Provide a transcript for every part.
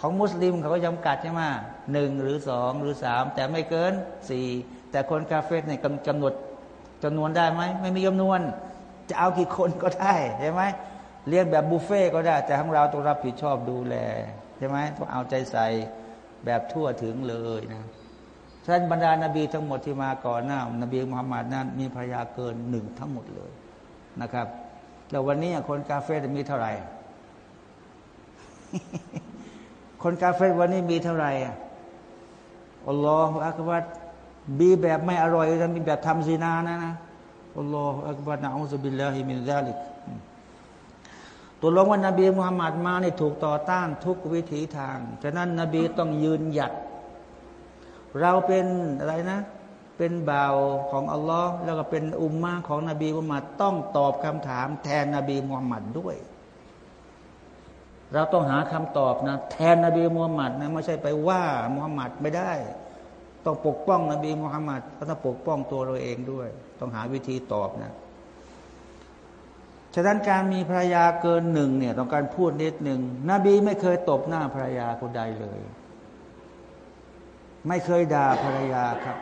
ของมุสลิมเขาก็จำกัดใช่ไหมหนึ่งหรือสองหรือสามแต่ไม่เกินสี่แต่คนกาเฟสเนี่ยกำหนดจำนวนได้ไหมไม่มีจำนวน จะเอากี่คนก็ได้ใช่ไหมเรียนแบบบุฟเฟ่ก็ได้ แต่ของเราต้องรับผิดชอบดูแลใช่ไหมต้องเอาใจใส่แบบทั่วถึงเลยนะฉะนั้นบรรดานาบีทั้งหมดที่มาก่อนหน้านบีมุฮัมมัดนั้นมีภรรยาเกินหนึ่งทั้งหมดเลยนะครับ แล้ววันนี้คนกาเฟสมีเท่าไหร่ คนกาเฟวันนี้มีเท่าไหร่อะอัลลอฮฺอักบัดบีแบบไม่อร่อยจะมีแบบทำซีนานะนะอัลลอฮฺอักบัดนะอัลลอฮฺบิลลาฮิมินซาลิกตัวลงว่านบีมุฮัมมัดมาเนี่ถูกต่อต้านทุกวิถีทาง ฉะนั้นนบีต้องยืนหยัด เราเป็นอะไรนะ เป็นบ่าวของอัลลอฮ์แล้วก็เป็นอุมมาของนบีมุฮัมมัดต้องตอบคำถามแทนนบีมุฮัมมัดด้วย เราต้องหาคำตอบนะแทนนบีมูฮัมมัดนะไม่ใช่ไปว่ามูฮัมมัดไม่ได้ ต้องปกป้องนบีมูฮัมมัดก็ต้องปกป้องตัวเราเองด้วย ต้องหาวิธีตอบนะฉะนั้นการมีภรรยาเกินหนึ่งเนี่ยต้องการพูดนิดหนึ่งนบีไม่เคยตบหน้าภรรยาคนใดเลย ไม่เคยด่าภรรยาครับ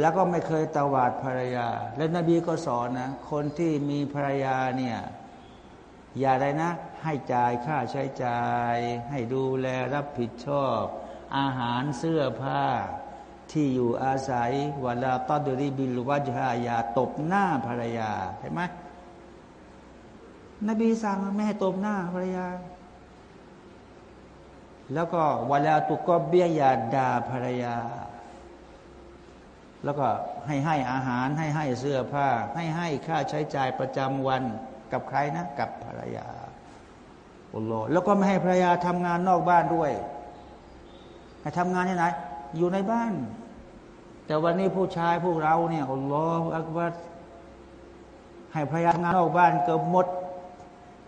แล้วก็ไม่เคยตวาดภรรยา และนบีก็สอนนะคนที่มีภรรยาเนี่ยอย่าได้นะ ให้จ่ายค่าใช้จ่าย ให้ดูแลรับผิดชอบ อาหารเสื้อผ้า ที่อยู่อาศัยเวลาตอดริบิลวัจฮายาตบหน้าภรรยาเห็นไหมนบีสั่งไม่ให้ตบหน้าภรรยา แล้วก็เวลาตุกก็เบียยาด่าภรรยา แล้วก็ให้ให้อาหารให้ให้เสื้อผ้า ให้ให้ค่าใช้จ่ายประจำวันกับใครนะ กับภรรยา อัลลอฮ์แล้วก็ไม่ให้ภรรยาทำงานนอกบ้านด้วย ให้ทำงานที่ไหน อยู่ในบ้าน แต่วันนี้ผู้ชายพวกเราเนี่ยอัลลอฮ์อักบัดให้ภรรยาทำงานนอกบ้านเกือบหมด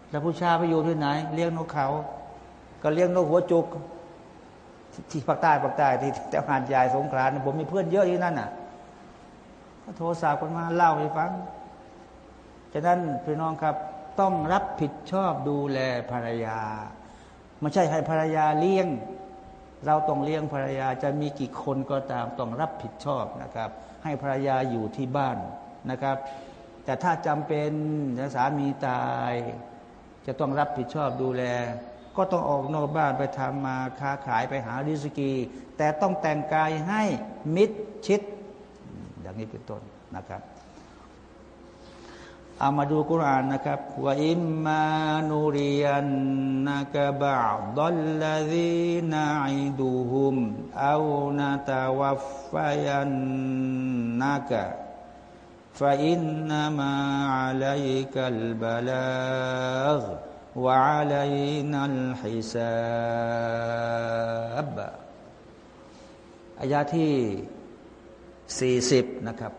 แต่ผู้ชายไปอยู่ที่ไหน เลี้ยงนกเขา ก็เลี้ยงนกหัวจุก ที่ภาคใต้ภาคใต้ที่แต่หาดใหญ่สงขลาผมมีเพื่อนเยอะที่นั่นน่ะก็โทรศัพท์กันมาเล่าให้ฟัง ฉะนั้นพี่น้องครับ ต้องรับผิดชอบดูแลภรรยา ไม่ใช่ให้ภรรยาเลี้ยง เราต้องเลี้ยงภรรยาจะมีกี่คนก็ตามต้องรับผิดชอบนะครับ ให้ภรรยาอยู่ที่บ้านนะครับ แต่ถ้าจำเป็นสามีตาย จะต้องรับผิดชอบดูแล ก็ต้องออกนอกบ้านไปทำมาค้าขายไปหาดิสกี แต่ต้องแต่งกายให้มิดชิด อย่างนี้เป็นต้นนะครับ เอามาดูกุรานนะครับว่าอิมมานูริยันนักบะดัลลดีนาอิดูฮุมเอานาตาวัฟฟยันนักฟาอินนามาอัลัยกัลบลากวะอัลัยนัลฮิซาบอายาที่สี่สิบนะครับ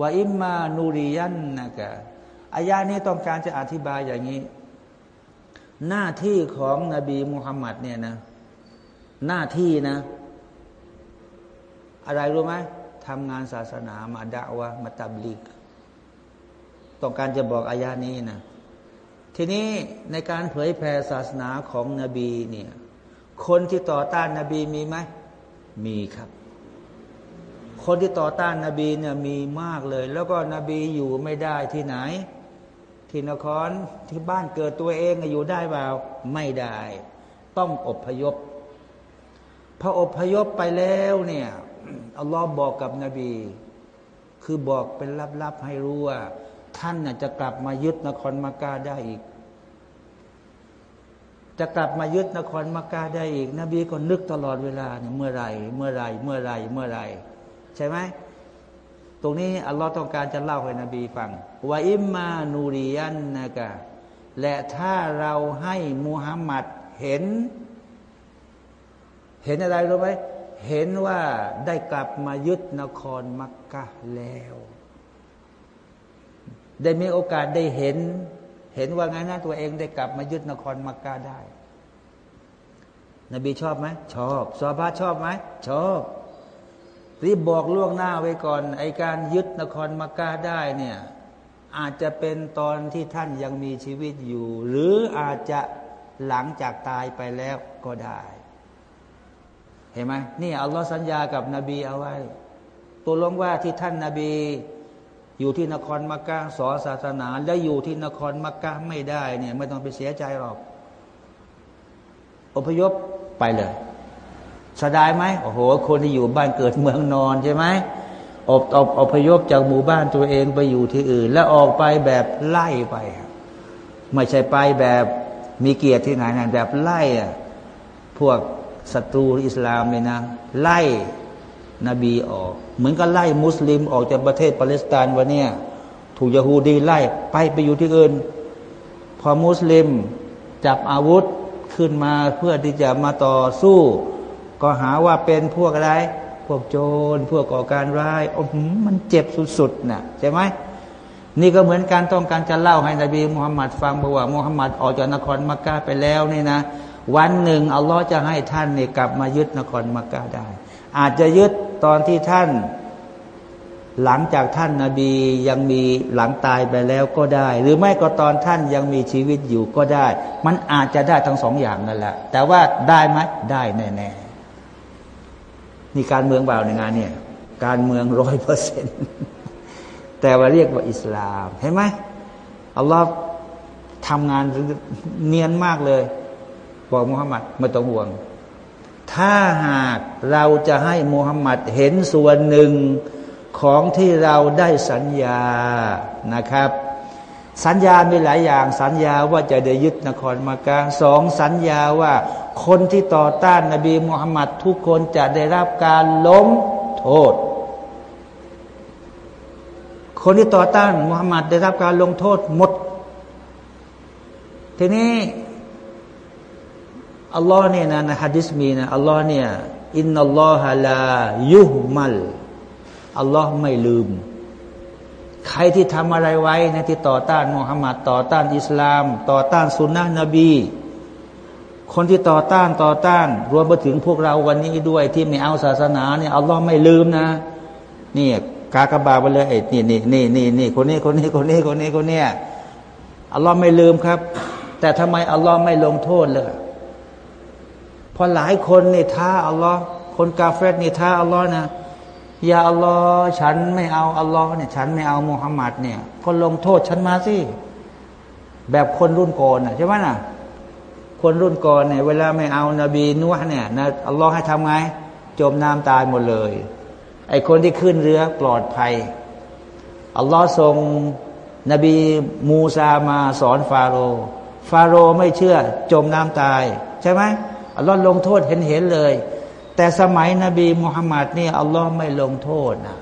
ว่าอิมมานูริยันนะกะ อายานี้ต้องการจะอธิบายอย่างนี้ หน้าที่ของนบีมุฮัมมัดเนี่ยนะ หน้าที่นะ อะไรรู้ไหมทำงานศาสนามาดาวะมาตับลิก ต้องการจะบอกอายานี้นะทีนี้ในการเผยแผ่ศาสนาของนบีเนี่ยคนที่ต่อต้านนบีมีไหม มีครับ คนที่ต่อต้านนบีเนี่ยมีมากเลย แล้วก็นบีอยู่ไม่ได้ที่ไหน ที่นครที่บ้านเกิดตัวเองอยู่ได้เปล่าไม่ได้ ต้องอบพยพพออบพยพไปแล้วเนี่ยอัลลอฮ์บอกกับนบี คือบอกเป็นลับๆให้รู้ว่า ท่านน่ะจะกลับมายึดนครมักกะได้อีก จะกลับมายึดนครมักกะได้อีก นบีก็นึกตลอดเวลาเนี่ยเมื่อไรเมื่อไรเมื่อไรเมื่อไรใช่ไหม ตรงนี้อัลลอฮ์ต้องการจะเล่าให้นบีฟังว่าอิมมานูริยันนะกะและถ้าเราให้มูฮัมหมัดเห็น เห็นอะไรรู้ไหมเห็นว่าได้กลับมายึดนครมักกะแล้ว ได้มีโอกาสได้เห็น เห็นว่าไงนะตัวเองได้กลับมายึดนครมักกะได้ นบีชอบไหมชอบซอบ้าชอบไหมชอบ รีบบอกล่วงหน้าไว้ก่อน ไอการยึดนครมักกะได้เนี่ย อาจจะเป็นตอนที่ท่านยังมีชีวิตอยู่ หรืออาจจะหลังจากตายไปแล้วก็ได้ เห็นไหมนี่อัลลอฮ์สัญญากับนบีเอาไว้ ตัวลงว่าที่ท่านนาบี อยู่ที่นครมักกะสอนศาสนา และอยู่ที่นครมักกะไม่ได้เนี่ยไม่ต้องไปเสียใจหรอกอพยพไปเลย สดายไหมโอ้โห คนที่อยู่บ้านเกิดเมืองนอนใช่ไหมอบอบอพยพจากหมู่บ้านตัวเองไปอยู่ที่อื่น แล้วออกไปแบบไล่ไป ไม่ใช่ไปแบบมีเกียรติที่ไหนนะแบบไล่อะพวกศัตรูอิสลามเลยนะ ไล่นบีออก เหมือนกับไล่มุสลิมออกจากประเทศปาเลสไตน์วันนี้ถูกยาฮูดีไล่ไปไปอยู่ที่อื่น พอมุสลิมจับอาวุธขึ้นมาเพื่อที่จะมาต่อสู้ ก็หาว่าเป็นพวกอะไร พวกโจร พวกก่อการร้ายโอ้มันเจ็บสุดๆนะ่ะใช่ไหมนี่ก็เหมือนการต้องการจะเล่าให้นบีมุฮัมมัดฟังบอกว่ามุฮัมมัดออกจากนครมักกะไปแล้วนี่นะ วันหนึ่งอัลลอฮ์จะให้ท่านเนี่ยกลับมายึดนครมักกะได้ อาจจะยึดตอนที่ท่าน หลังจากท่านนาบียังมีหลังตายไปแล้วก็ได้ หรือไม่ก็ตอนท่านยังมีชีวิตอยู่ก็ได้ มันอาจจะได้ทั้งสองอย่างนั่นแหละแต่ว่าได้ไหมได้แน่ๆ นี่การเมืองเปล่าในงานเนี่ยการเมืองร้อยเปอร์เซ็นต์แต่ว่าเรียกว่าอิสลามเห็นไหมอัลลอฮ์ทำงานเนียนมากเลย บอกมุฮัมมัดไม่ต้องห่วง ถ้าหากเราจะให้มุฮัมมัดเห็นส่วนหนึ่งของที่เราได้สัญญานะครับ สัญญามีหลายอย่าง สัญญาว่าจะได้ยึดนครมากาสองสัญญาว่าคนที่ต่อต้านนบีมุฮัมมัดทุกคนจะได้รับการล้มโทษ คนที่ต่อต้านมุฮัมมัดได้รับการลงโทษหมด ทีนี้อัลลอฮ์เนี่ยนะในฮะดิษมีนะอัลลอฮ์เนี่ยอินนัลลอฮะลายุฮมัลอัลลอฮ์ไม่ลืม ใครที่ทำอะไรไว้นะที่ต่อต้านมุฮัมมัดต่อต้านอิสลาม ต่อต้านสุนนะนบี คนที่ต่อต้านต่อต้าน รวมไปถึงพวกเราวันนี้ด้วยที่ไม่เอาศาสนาเนี่ยอัลลอฮ์ไม่ลืมนะนี่กากบาไปเลยไอ้นี่นี่นี่นี่นี่คนนี้คนนี้คนนี้คนนี้คนนี้อัลลอฮ์ไม่ลืมครับ แต่ทำไมอัลลอฮ์ไม่ลงโทษเลยพอหลายคนเนี่ท้าอัลลอฮ์คนกาเฟรนี่ท้าอัลลอฮ์นะ ย่าอัลลอฮ์ฉันไม่เอาอัลลอฮ์เนี่ยฉันไม่เอามุฮัมมัดเนี่ยคนลงโทษฉันมาสิ แบบคนรุ่นก่อนใช่ไหมน่ะ คนรุ่นก่อนเนี่ยเวลาไม่เอานาบีนุ่เนี่ยนะอัลลอฮ์ให้ทำไง จมน้ำตายหมดเลย ไอคนที่ขึ้นเรือปลอดภัย อัลลอฮ์ส่งนบีมูซามาสอนฟาโรฟาโรไม่เชื่อจมน้ำตาย ใช่ไหมอัลลอฮ์ลงโทษเห็นเห็นเลย แต่สมัยนบีมุฮัมมัดนี่อัลลอฮ์ไม่ลงโทษนะ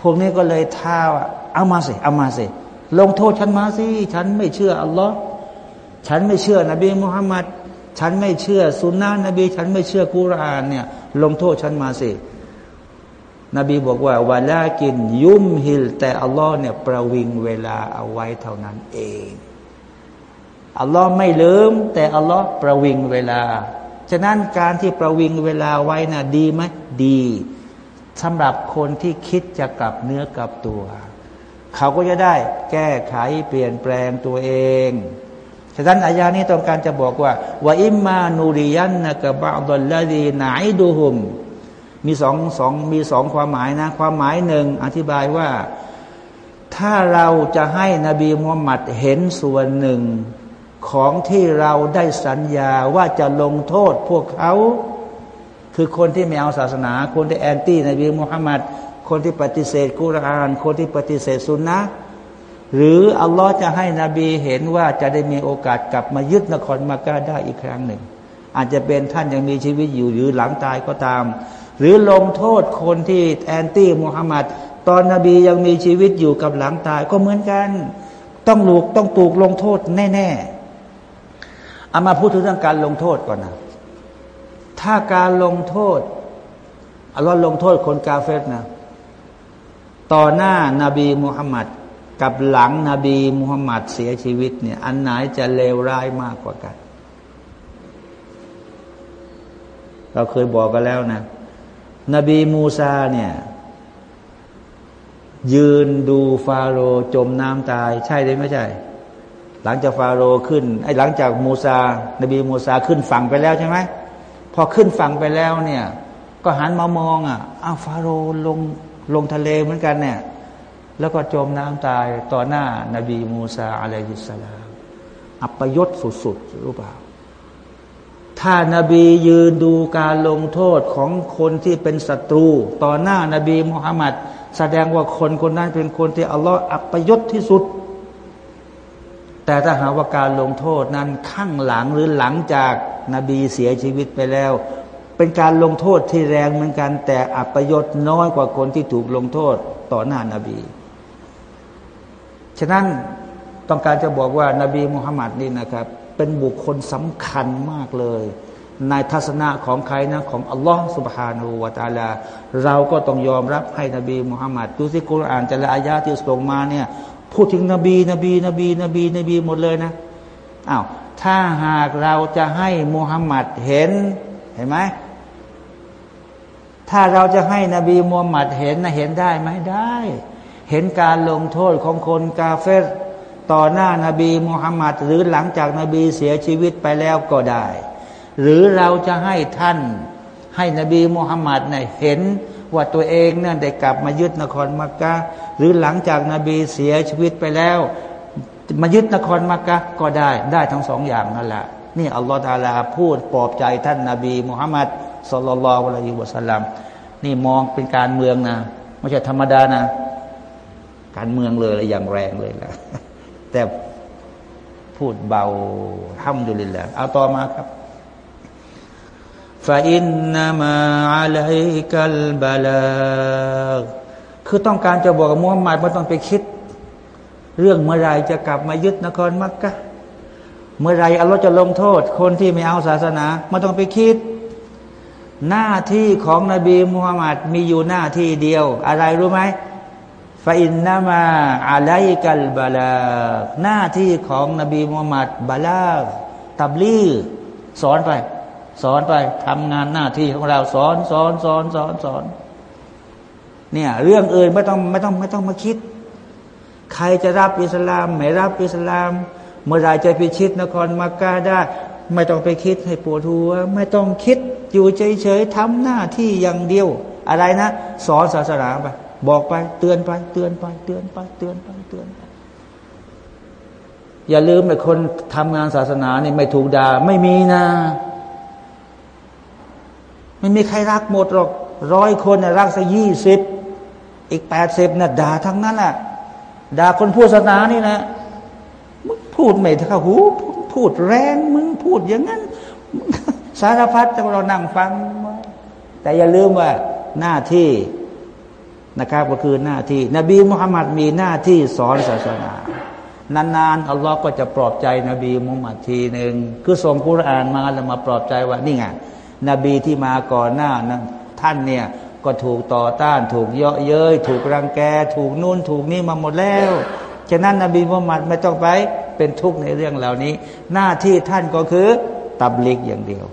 พวกนี้ก็เลยท้าว่าเอามาสิเอามาสิ ลงโทษฉันมาสิฉันไม่เชื่ออัลลอฮ์ฉันไม่เชื่อนบีมุฮัมมัดฉันไม่เชื่อสุนนะนบี ฉันไม่เชื่อกุรานเนี่ยลงโทษฉันมาสิ นบีบอกว่าวาลากินยุมฮิล แต่อัลลอฮ์เนี่ยประวิงเวลาเอาไว้เท่านั้นเองอัลลอฮ์ไม่ลืม แต่อัลลอฮ์ประวิงเวลา ฉะนั้นการที่ประวิงเวลาไว้นะ่ะดีไหมดีสำหรับคนที่คิดจะกลับเนื้อกลับตัว เขาก็จะได้แก้ไขเปลี่ยนแปลงตัวเองฉะนั้นอายานี้ต้องการจะบอกว่าว่าอิมมานูริยันนะกับบาดลลดีไหนดูหุม มีสองสองมีสองความหมายนะ ความหมายหนึ่งอธิบายว่า ถ้าเราจะให้นบีมุฮัมมัดเห็นส่วนหนึ่ง ของที่เราได้สัญญาว่าจะลงโทษพวกเขา คือคนที่ไม่เอาศาสนา คนที่แอนตี้นบีมุฮัมมัดคนที่ปฏิเสธกุราน คนที่ปฏิเสธสุนนะหรืออัลลอฮ์จะให้นบีเห็นว่าจะได้มีโอกาสกลับมายึดนครมักกะได้อีกครั้งหนึ่ง อาจจะเป็นท่านยังมีชีวิตอยู่หรือหลังตายก็ตาม หรือลงโทษคนที่แอนตี้มุฮัมมัดตอนนบียังมีชีวิตอยู่กับหลังตายก็เหมือนกัน ต้องลูกต้องถูกลงโทษแน่ ๆ เอามาพูดถึงเรื่องการลงโทษก่อนนะ ถ้าการลงโทษอัลลอฮ์ลงโทษคนกาเฟตนะ ต่อหน้านาบีมุฮัมมัดกับหลังนบีมุฮัมมัดเสียชีวิตเนี่ย อันไหนจะเลวร้ายมากกว่ากัน เราเคยบอกกันแล้วนะ นบีมูซาเนี่ย ยืนดูฟาโรจมน้ำตาย ใช่หรือไม่ใช่ หลังจากฟาโรห์ขึ้นไอ้หลังจากมูซา นบีมูซาขึ้นฝั่งไปแล้วใช่ไหมพอขึ้นฝั่งไปแล้วเนี่ย ก็หันมามองอะอ้าวฟาโรห์ลงลงทะเลเหมือนกันเนี่ย แล้วก็จมน้ำตายต่อหน้านบีมูซาอะลัยฮิสสลามอัปยศสุดๆรู้เปล่า ถ้านาบียืนดูการลงโทษของคนที่เป็นศัตรู ต่อหน้านาบีมุฮัมมัดแสดงว่าคนคนนั้นเป็นคนที่อัลลอฮฺอัปยศที่สุด แต่ถ้าหาว่าการลงโทษนั้นข้างหลังหรือหลังจากนาบีเสียชีวิตไปแล้ว เป็นการลงโทษที่แรงเหมือนกัน แต่อัปยศน้อยกว่าคนที่ถูกลงโทษต่อหน้านาบี ฉะนั้นต้องการจะบอกว่านาบีมุฮัมมัดนี่นะครับ เป็นบุคคลสำคัญมากเลย ในทัศนะของใครนะของอัลลอฮ์สุบฮานูวาตาลา เราก็ต้องยอมรับให้นบีมุฮัมมัดดูสิกุรอานแต่ละอายาที่ส่งมาเนี่ย พูดถึงนบี นบี นบี นบี นบีหมดเลยนะอ้าวถ้าหากเราจะให้มุฮัมมัดเห็นเห็นไหมถ้าเราจะให้นบีมุฮัมมัดเห็นนะเห็นได้ไหมได้ เห็นการลงโทษของคนกาเฟรต่อหน้านาบีมุฮัมมัดหรือหลังจากนาบีเสียชีวิตไปแล้วก็ได้ หรือเราจะให้ท่านให้นบีมุฮัมมัดเนี่ยเห็น ว่าตัวเองเนี่ยได้กลับมายึดนครมักกะหรือหลังจากนาบีเสียชีวิตไปแล้ว มายึดนครมักกะก็ได้ได้ทั้งสองอย่างนั่นแหละนี่อัลลอฮฺตาลาพูดปลอบใจท่านนาบีมุฮัมมัดสุลลัลวะลัยฮิวะสัลลัมนี่มองเป็นการเมืองนะไม่ใช่ธรรมดานะ การเมืองเลยอย่างแรงเลยนะแต่พูดเบาห้ามดุลิลละเอาต่อมาครับ ฟาอินนามาอะลัยกัลบาลาคือต้องการจะบอกกับมุฮัมมัดไม่ต้องไปคิด เรื่องเมื่อไรจะกลับมายึดนครมักกะเมื่อไรอัลลอฮ์จะลงโทษ คนที่ไม่เอาศาสนาไม่ต้องไปคิด หน้าที่ของนบีมุฮัมมัดมีอยู่หน้าที่เดียว อะไรรู้ไหมฟาอินนามาอะลัยกัลบาลาหน้าที่ของนบีมุฮัมมัดบาลาตับลีสอนไป สอนไปทำงานหน้าที่ของเราสอนสอนสอนสอนสอน เนี่ย เรื่องอื่นไม่ต้องไม่ต้องไม่ต้องมาคิด ใครจะรับอิสลามไม่รับอิสลาม เมื่อไรจะพิชิตนครมักกะได้ ไม่ต้องไปคิดให้ปวดหัวไม่ต้องคิดอยู่เฉยๆทำหน้าที่อย่างเดียว อะไรนะ สอนศาสนาไปบอกไป เตือนไป เตือนไป เตือนไป เตือนไปเตือนไปอย่าลืมไอ้คนทำงานศาสนาเนี่ยไม่ถูกด่าไม่มีนะ ไม่มีใครรักหมดหรอกร้อยคนน่ยรักสักยี่สิบอีกแปดสิบน่ะด่าทั้งนั้นแหละด่าคนพูดศาสนานี่นะมึงพูดไม่เข้าหูพูดแรงมึงพูดอย่างนั้น สารพัดแต่เรานั่งฟัง แต่อย่าลืมว่าหน้าที่นะครับก็คือหน้าที่ นบีมุฮัมมัดมีหน้าที่สอนศาสนา นานๆอัลลอฮ์ก็จะปลอบใจนบีมุฮัมมัดทีหนึ่งคือส่งกุรอานมาแล้วมาปลอบใจว่านี่ไง นบีที่มาก่อนหน้านั้นท่านเนี่ยก็ถูกต่อต้าน ถูกเยาะเย้ยถูกรังแก ถูกนู่นถูกนี่มาหมดแล้วฉะนั้นนบีมุฮัมมัดไม่ต้องไปเป็นทุกข์ในเรื่องเหล่านี้ หน้าที่ท่านก็คือตับลิกอย่างเดียว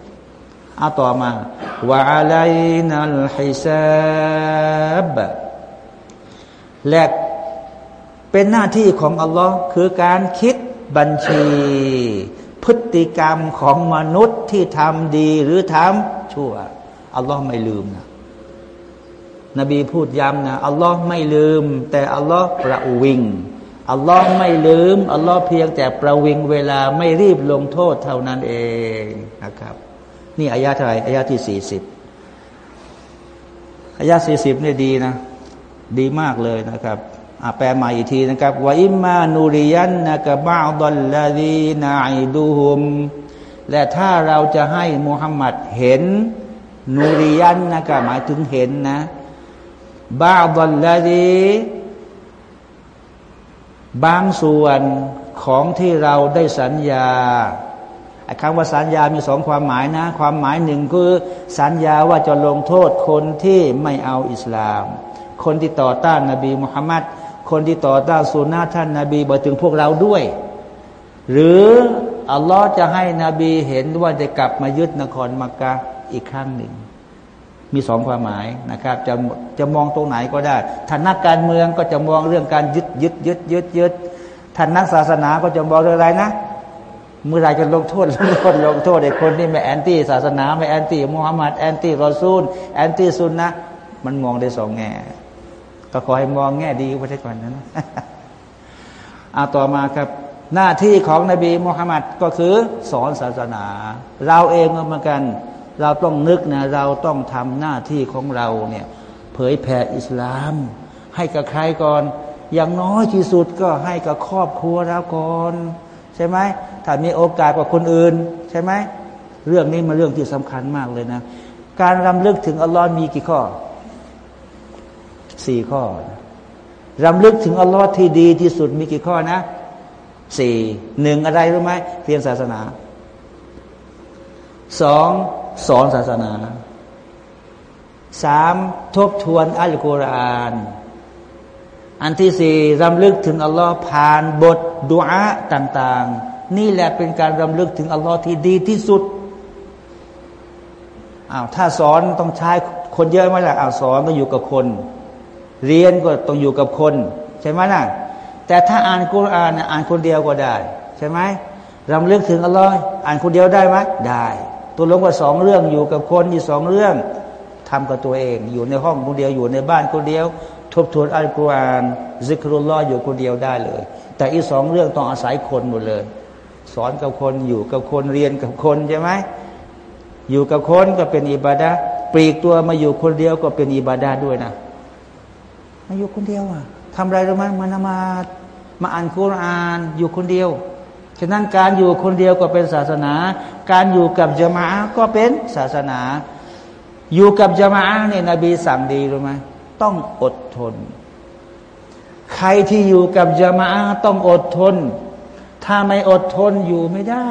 เอาต่อมาวะอะลัยนัลฮิซาบและเป็นหน้าที่ของอัลลอฮ์คือการคิดบัญชี พฤติกรรมของมนุษย์ที่ทำดีหรือทำชั่ว อัลลอฮ์ไม่ลืมนะ นบีพูดย้ำนะอัลลอฮ์ไม่ลืม แต่อัลลอฮ์ประวิงอัลลอฮ์ไม่ลืม อัลลอฮ์เพียงแต่ประวิงเวลาไม่รีบลงโทษเท่านั้นเองนะครับ นี่อายาอะไรอายาที่สี่สิบอายาสี่สิบเนี่ยดีนะ ดีมากเลยนะครับ แปลใหม่อีกทีนะครับว่าอิมานูริยันนะกับบาดลลาดีนาอิดูฮุมและถ้าเราจะให้มุฮัมมัดเห็นนูริยันนะก็หมายถึงเห็นนะบาดลลาดีบางส่วนของที่เราได้สัญญาคำว่าสัญญามีสองความหมายนะ ความหมายหนึ่งคือสัญญาว่าจะลงโทษคนที่ไม่เอาอิสลาม คนที่ต่อต้านนบีมุฮัมมัด คนที่ต่อต้านสุนนะท่านนาบีบอกถึงพวกเราด้วย หรืออัลลอฮ์จะให้นบีเห็นว่าจะกลับมายึดนครมักกะอีกครั้งหนึ่ง มีสองความหมายนะครับ จะจะมองตรงไหนก็ได้ถ้านักการเมืองก็จะมองเรื่องการยึดยึดยึดยึดยึดท่านนักศาสนาก็จะบอกอะไรนะเมื่อไรจะลงโทษลงโทษลงโทษไอ้คนที่ไม่ anti ศาสนาไม่ anti มุฮัมมัด anti รอซูล anti ซุนนะมันมองได้สองแง่ ก็ขอให้มองแง่ดีไว้ก่อนนั้นอาต่อมาครับ หน้าที่ของนบีมุฮัมมัดก็คือสอนศาสนา เราเองเหมือนกัน เราต้องนึกนะเราต้องทำหน้าที่ของเราเนี่ยเผยแผ่อิสลาม ให้กับใครก่อน อย่างน้อยที่สุดก็ให้กับครอบครัวเราก่อนใช่ไหมถ้ามีโอกาสกว่าคนอื่น ใช่ไหมเรื่องนี้มาเรื่องที่สำคัญมากเลยนะ การรำลึกถึงอัลลอฮ์มีกี่ข้อ สี่ข้อรำลึกถึงอัลลอฮ์ที่ดีที่สุดมีกี่ข้อนะสี่หนึ่งอะไรรู้ไหมเรียนศาสนาสองสอนศาสนาสามทบทวนอัลกุรอานอันที่สี่รำลึกถึงอัลลอฮ์ผ่านบทดุอาต่าง ๆ นี่แหละเป็นการรำลึกถึงอัลลอฮ์ที่ดีที่สุดอ้าวถ้าสอนต้องใช้คนเยอะไหมล่ะอ้าวสอนต้องอยู่กับคน เรียนก็ต้องอยู่กับคน ใช่ไหมนะ่ะแต่ถ้าอ่านกุรอานอ่านคนเดียวก็ได้ ใช่ไหมรำลึกถึงอัลลอฮ์อ่านคนเดียวได้ไหมได้ ตัวลงว่าสองเรื่องอยู่กับคนอยู่สองเรื่องทำกับตัวเอง อยู่ในห้องคนเดียวอยู่ในบ้านคนเดียว ทบทวนอัลกุรอานซิกรุลลอฮ์อยู่คนเดียวได้เลย แต่อีสองเรื่องต้องอาศัยคนหมดเลย สอนกับคนอยู่กับคนเรียนกับคนใช่ไหมอยู่กับคนก็เป็นอิบาดะปลีกตัวมาอยู่คนเดียวก็เป็นอิบาดะด้วยนะ มาอยู่คนเดียวอะทำอะไรรู้ไหมมานมามาอ่านคุรานอยู่คนเดียวฉะนั้นการอยู่คนเดียวก็เป็นศาสนา การอยู่กับจามะก็เป็นศาสนา อยู่กับจามะเนี่ยนบีสั่งดีรู้ไหมต้องอดทน ใครที่อยู่กับจามะต้องอดทน ถ้าไม่อดทนอยู่ไม่ได้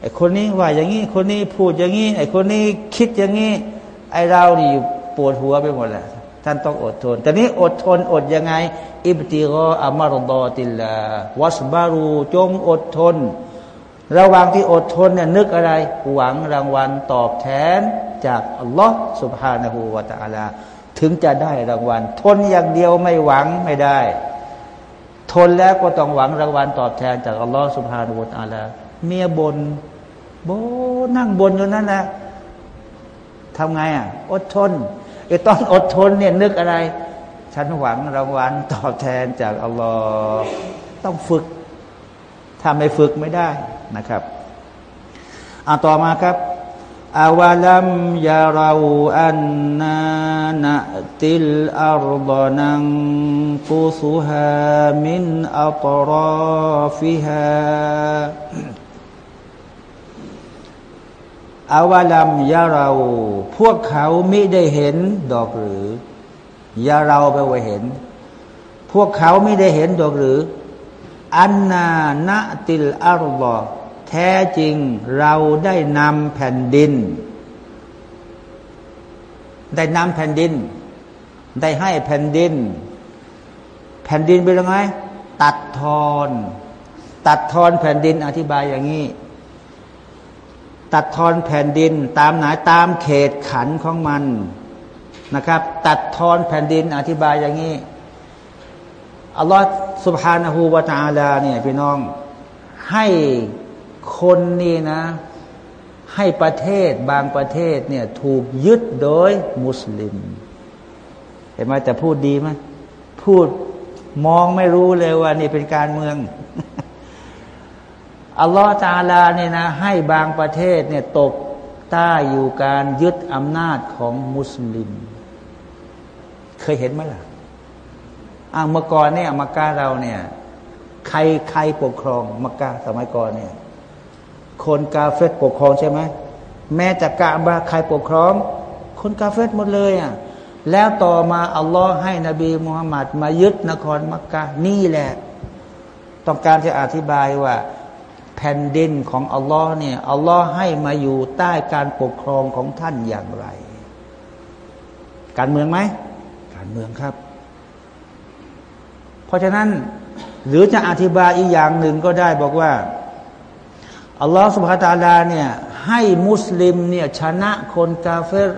ไอ้คนนี้ว่าอย่างนี้คนนี้พูดอย่างนี้ไอ้คนนี้คิดอย่างนี้ไอ้เรานี่ปวดหัวไปหมดแหละ ท่านต้องอดทน แต่นี้อดทนอดยังไง อิบติกออามารดอติลลาวัสบารูจงอดทน ระหว่างที่อดทนเนี่ยนึกอะไร หวังรางวัลตอบแทนจากอัลลอฮ์สุบฮานะฮูวาตาลา ถึงจะได้รางวัล ทนอย่างเดียวไม่หวังไม่ได้ ทนแล้วก็ต้องหวังรางวัลตอบแทนจากอัลลอฮ์สุบฮานะฮูวาตาลา เมียบนโบนั่งบนอยู่นั่นแหละทำไงอะ อดทน ไอ้ตอนอดทนเนี่ยนึกอะไร ฉันหวังรางวัลตอบแทนจากอัลลอฮ์ต้องฝึกถ้าไม่ฝึกไม่ได้นะครับอ่าต่อมาครับอาวลัมยาเราอันนานะติลอัรดนังฟุซุฮามินอัตราฟิฮา อาวาลัมยาเรา พวกเขาไม่ได้เห็นดอกหรือยาเราไปว่าเห็น พวกเขาไม่ได้เห็นดอกหรือ อันนานะติลอารบอแท้จริงเราได้นำแผ่นดิน ได้นำแผ่นดิน ได้ให้แผ่นดิน แผ่นดินเป็นยังไง ตัดทอน ตัดทอนแผ่นดินอธิบายอย่างนี้ ตัดทอนแผ่นดินตามไหนตามเขตขันของมันนะครับ ตัดทอนแผ่นดินอธิบายอย่างนี้อัลลอฮฺสุบฮานาหูวาตาลาเนี่ยพี่น้อง ให้คนนี่นะ ให้ประเทศบางประเทศเนี่ยถูกยึดโดยมุสลิม เห็นไหมแต่พูดดีไหมพูดมองไม่รู้เลยว่านี่เป็นการเมือง อัลลอฮฺตาลาเนี่ยนะให้บางประเทศเนี่ยตกใต้อยู่การยึดอำนาจของมุสลิม เคยเห็นไหมล่ะอ่าเมื่อก่อนเนี่ยมักกะเราเนี่ย ใครใครปกครองมักกะสมัยก่อนเนี่ย คนกาเฟตปกครองใช่ไหมแม้แต่กะบาใครปกครอง คนกาเฟตหมดเลยอะแล้วต่อมาอัลลอฮ์ให้นบีมุฮัมมัดมายึดนครมักกะนี่แหละ ต้องการจะอธิบายว่า แผ่นดินของอัลลอฮ์เนี่ยอัลลอฮ์ให้มาอยู่ใต้การปกครองของท่านอย่างไร การเมืองไหม การเมืองครับ เพราะฉะนั้นหรือจะอธิบายอีกอย่างหนึ่งก็ได้บอกว่าอัลลอฮ์สุบฮาตาลาเนี่ยให้มุสลิมเนี่ยชนะคนกาเฟร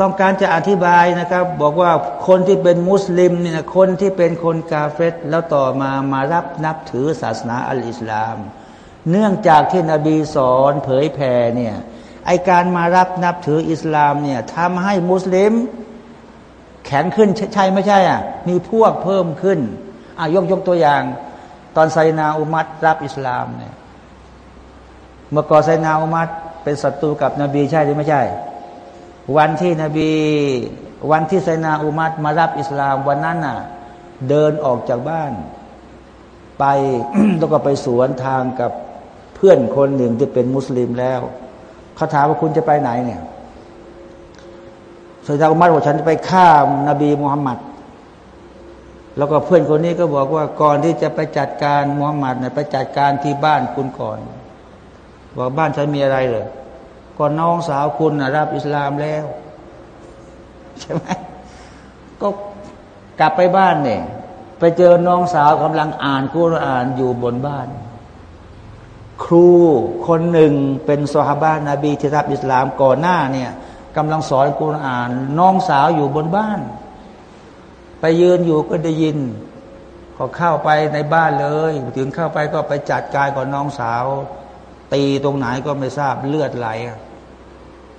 ต้องการจะอธิบายนะครับ บอกว่าคนที่เป็นมุสลิมเนี่ยคนที่เป็นคนกาเฟตแล้วต่อมามารับนับถือศาสนาอัลอิสลาม เนื่องจากที่นบีสอนเผยแผ่เนี่ยไอการมารับนับถืออิสลามเนี่ยทำให้มุสลิม แข็งขึ้นใช่ไม่ใช่อะมีพวกเพิ่มขึ้นอะยกยกตัวอย่าง ตอนไซนาอุมัดรับอิสลามเนี่ยเมื่อก่อนไซนาอุมัดเป็นศัตรูกับนบีใช่หรือไม่ใช่ วันที่นบี วันที่ไซนาอุมัดมารับอิสลามวันนั้นน่ะ เดินออกจากบ้าน ไปแล้วก็ไปสวนทางกับเพื่อนคนหนึ่งที่เป็นมุสลิมแล้วเขาถามว่าคุณจะไปไหนเนี่ยไซนาอุมัดบอกฉันจะไปฆ่านบีมุฮัมมัดแล้วก็เพื่อนคนนี้ก็บอกว่าก่อนที่จะไปจัดการมุฮัมมัดเนี่ยไปจัดการที่บ้านคุณก่อน บอกบ้านฉันมีอะไรเลย ก่อนน้องสาวคุณนะรับอิสลามแล้ว ใช่ไหมก็กลับไปบ้านเนี่ยไปเจอน้องสาวกำลังอ่านกุรอานอยู่บนบ้าน ครูคนหนึ่งเป็นสฮาบานาบีที่รับอิสลามก่อนหน้าเนี่ยกำลังสอนกุรอาน น้องสาวอยู่บนบ้าน ไปยืนอยู่ก็ได้ยินพอเข้าไปในบ้านเลย ถึงเข้าไปก็ไปจัดการกับน้องสาว ตีตรงไหนก็ไม่ทราบเลือดไหล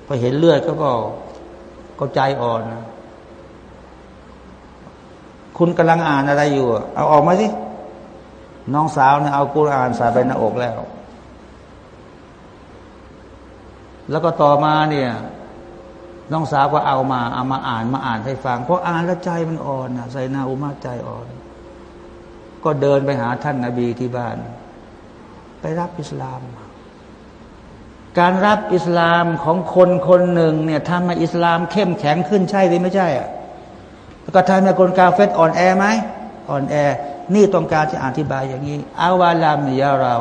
พอเห็นเลือดก็ก็ก็ใจอ่อนนะคุณกำลังอ่านอะไรอยู่ เอาออกมาสิ น้องสาวเนี่ยเอากุรอานใส่ไปหน้าอกแล้ว แล้วก็ต่อมาเนี่ย น้องสาวก็เอามาเอามาอ่านมาอ่านให้ฟังเพราะอ่านแล้วใจมันอ่อนนะใส่หน้าอุมาใจอ่อน ก็เดินไปหาท่านนาบีที่บ้าน ไปรับอิสลามมา การรับอิสลามของคนคนหนึ่งเนี่ยทำให้อิสลามเข้มแข็งขึ้นใช่หรือไม่ใช่อะแล้วก็ทำให้คนกาเฟตอ่อนแอไหมอ่อนแอ นี่ต้องการจะอธิบายอย่างนี้อาวาลามยาเรา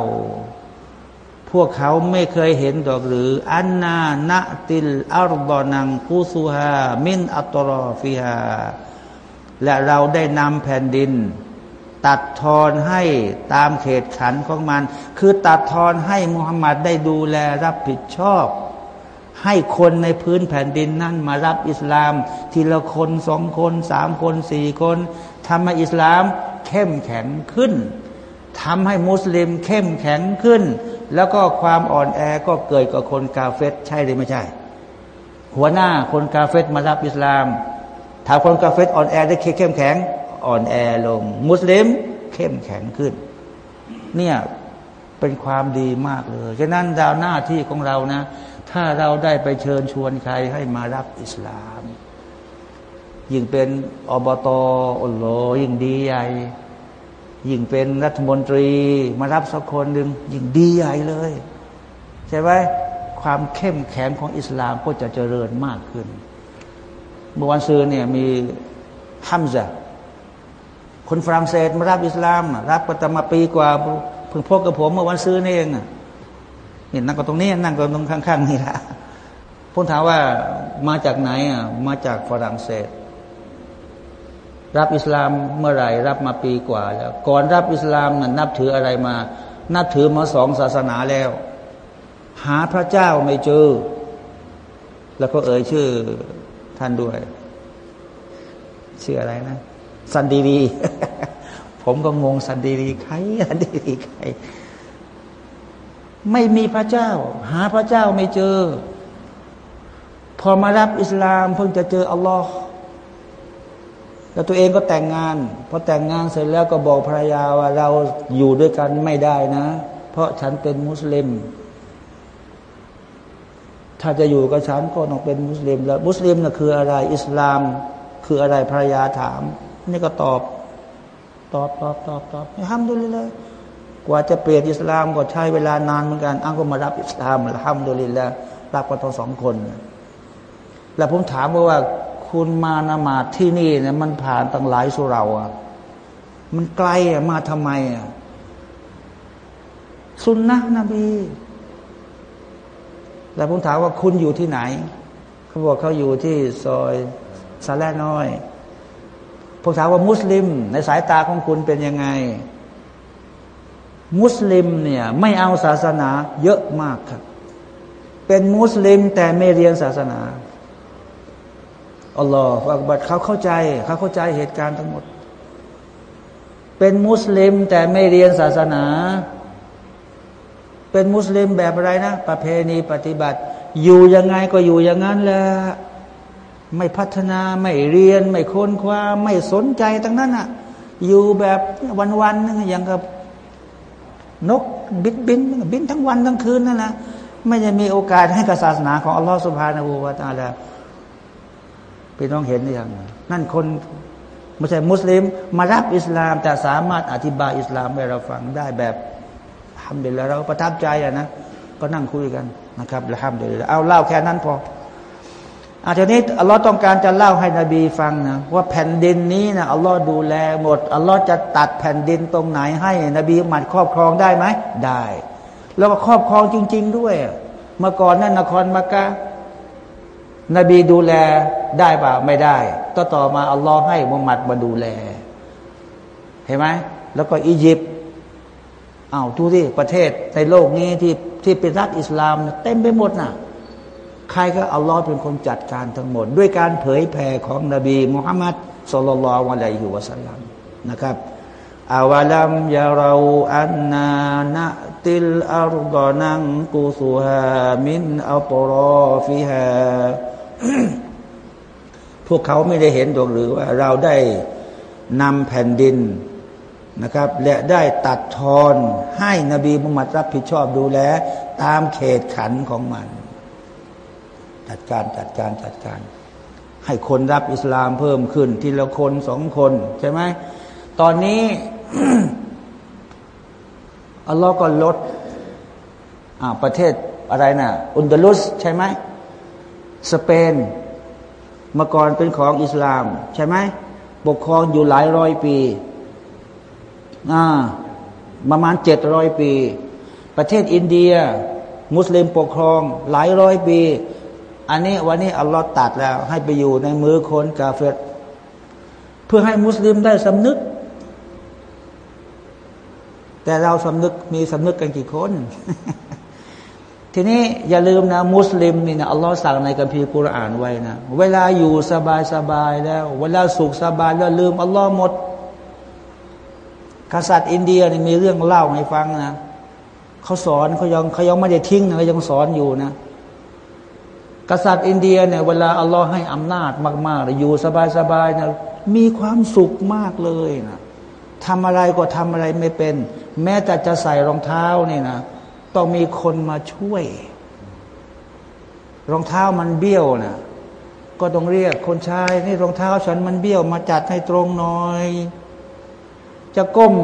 พวกเขาไม่เคยเห็นดอกหรือ อันนานะติลอารบอนังกูซูฮามินอัตรอฟิฮาและเราได้นำแผ่นดิน ตัดทอนให้ตามเขตขันของมัน คือตัดทอนให้มุฮัมมัดได้ดูแลรับผิดชอบ ให้คนในพื้นแผ่นดินนั้นมารับอิสลาม ทีละคนสองคนสามคนสี่คนทำให้อิสลามเข้มแข็งขึ้นทำให้มุสลิมเข้มแข็งขึ้น แล้วก็ความอ่อนแอก็เกิดกับคนกาเฟตใช่หรือไม่ใช่ หัวหน้าคนกาเฟตมารับอิสลามถ้าคนกาเฟตอ่อนแอได้เข้มแข็ง อ่อนแอลง มุสลิมเข้มแข็งขึ้น เนี่ยเป็นความดีมากเลย ฉะนั้นดาวหน้าที่ของเรานะ ถ้าเราได้ไปเชิญชวนใครให้มารับอิสลาม ยิ่งเป็นอบตอัลโลยิ่งดีใหญ่ ยิ่งเป็นรัฐมนตรี มารับสักคนหนึ่งยิ่งดีใหญ่เลย ใช่ไหมความเข้มแข็งของอิสลามก็จะเจริญมากขึ้น เมื่อวันซืนเนี่ยมีฮัมซา คนฝรั่งเศสมารับอิสลาม รับก็จะมาปีกว่าเพิ่งพบกับผมเมื่อวันซื้อนี่เองเห็นนั่งก็ตรงนี้นั่งก็ตรงข้างๆนี่ละผมถามว่ามาจากไหนอะมาจากฝรั่งเศส รับอิสลามเมื่อไหร่รับมาปีกว่าแล้ว ก่อนรับอิสลามนั้นนับถืออะไรมา นับถือมาสองศาสนาแล้ว หาพระเจ้าไม่เจอ แล้วก็เอ่ยชื่อท่านด้วยชื่ออะไรนะ สันดีรี ผมก็งงสันดีรีใครสันดีรีใคร ไม่มีพระเจ้า หาพระเจ้าไม่เจอ พอมารับอิสลามเพิ่งจะเจออัลลอฮ์แล้วตัวเองก็แต่งงานพอแต่งงานเสร็จแล้วก็บอกภรรยาว่าเราอยู่ด้วยกันไม่ได้นะ เพราะฉันเป็นมุสลิม ถ้าจะอยู่กับฉันก็ต้องเป็นมุสลิม แล้ว มุสลิมน่ะคืออะไร อิสลามคืออะไรภรรยาถาม นี่ก็ตอบ ตอบตอบตอบตอบห้ามดูเลยเลยกว่าจะเปลี่ยนอิสลามก็ใช้เวลานานเหมือนกันอ้างก็มารับอิสลามห้ามดูเลยแล้วรับกันทั้งสองคน แล้วผมถามว่าคุณมานมาที่นี่เนี่ยมันผ่านตั้งหลายสุราอะมันไกลอะมาทำไมอะสุนนะนบีแล้วผมถามว่าคุณอยู่ที่ไหน เขาบอกเขาอยู่ที่ซอยซาแลน้อย ผมถามว่ามุสลิม ในสายตาของคุณเป็นยังไง มุสลิมเนี่ยไม่เอาศาสนาเยอะมากครับ เป็นมุสลิมแต่ไม่เรียนศาสนาอัลลอฮฺอักบัดเขาเข้าใจเขาเข้าใจเหตุการณ์ทั้งหมด เป็นมุสลิมแต่ไม่เรียนศาสนา เป็นมุสลิมแบบอะไรนะ ประเพณีปฏิบัติ อยู่ยังไงก็อยู่อย่างนั้นแหละ ไม่พัฒนาไม่เรียน ไม่ค้นคว้าไม่สนใจทั้งนั้นอะ อยู่แบบวันๆนึงอย่างกับนกบินบินบินทั้งวันทั้งคืนนั่นนะไม่ได้มีโอกาสให้กับศาสนาของอัลลอฮฺสุบฮานาบูวาตาลาพี่น้องเห็นหรือยังนั่นคนไม่ใช่มุสลิม มารับอิสลาม แต่สามารถอธิบายอิสลามให้เราฟังได้แบบทำเดี๋ยวเราประทับใจอะนะ ก็นั่งคุยกันนะครับแล้วทำเดี๋ยวเอาเล่าแค่นั้นพอ อาทีนี้อัลลอฮ์ต้องการจะเล่าให้นบีฟังนะว่าแผ่นดินนี้นะอัลลอฮ์ดูแลหมดอัลลอฮ์จะตัดแผ่นดินตรงไหนให้ นบีหมัดครอบครองได้ไหมได้ แล้วก็ครอบครองจริง ๆ ด้วย เมื่อก่อนนั่นนครมักกะนบีดูแลได้ป่าไม่ได้ต่อต่อมาอัลลอฮ์ให้มุฮัมมัดมาดูแล เห็นไหมแล้วก็อียิปต์อ้าวดูที่ประเทศในโลกนี้ที่ที่เป็นรัฐอิสลาม เต็มไปหมดน่ะ ครก็อัลลอฮ์เป็นคนจัดการทั้งหมด ด้วยการเผยแผ่ของนบีมุฮัมมัดสุลลัลวะลัยฮิวะสัลลัมนะครับอาวะลัมยาเราอันนานะติลอารดอนังกุสุฮามินอัปรอฟิฮาพวกเขาไม่ได้เห็นดวงหรือว่าเราได้นำแผ่นดินนะครับ และได้ตัดทอนให้นบีมุฮัมมัดรับผิดชอบดูแล ตามเขตขันของมัน จัดการจัดการจัดการ ให้คนรับอิสลามเพิ่มขึ้น ทีละคนสองคน ใช่ไหมตอนนี้อัลลอฮ์ก็ลดประเทศอะไรนะ่ะ อุนดาลุสใช่ไหมสเปนเมื่อก่อนเป็นของอิสลาม ใช่ไหมปกครองอยู่หลายร้อยปีอ่าประมาณเจ็ดร้อยปี ประเทศอินเดีย มุสลิมปกครองหลายร้อยปี อันนี้วันนี้อัลลอฮ์ตัดแล้ว ให้ไปอยู่ในมือคนกาเฟตเพื่อให้มุสลิมได้สำนึก แต่เราสำนึกมีสำนึกกันกี่คน ทีนี้อย่าลืมนะ มุสลิมนี่นะอัลลอฮ์สั่งในคัมภีร์กุรอานไว้นะ เวลาอยู่สบายสบายแล้ว เวลาสุขสบายแล้วลืมอัลลอฮ์หมด กษัตริย์อินเดียนี่มีเรื่องเล่าให้ฟังนะเขาสอนเขายังเขายังไม่ได้ทิ้งนะยังสอนอยู่นะ กษัตริย์อินเดียเนี่ยเวลาอัลลอฮ์ให้อำนาจมากๆอยู่สบายๆนะมีความสุขมากเลยนะทำอะไรก็ทำอะไรไม่เป็น แม้แต่จะใส่รองเท้านี่นะต้องมีคนมาช่วย รองเท้ามันเบี้ยวนะก็ต้องเรียกคนชายนี่รองเท้าฉันมันเบี้ยวมาจัดให้ตรงหน่อย จะก้ม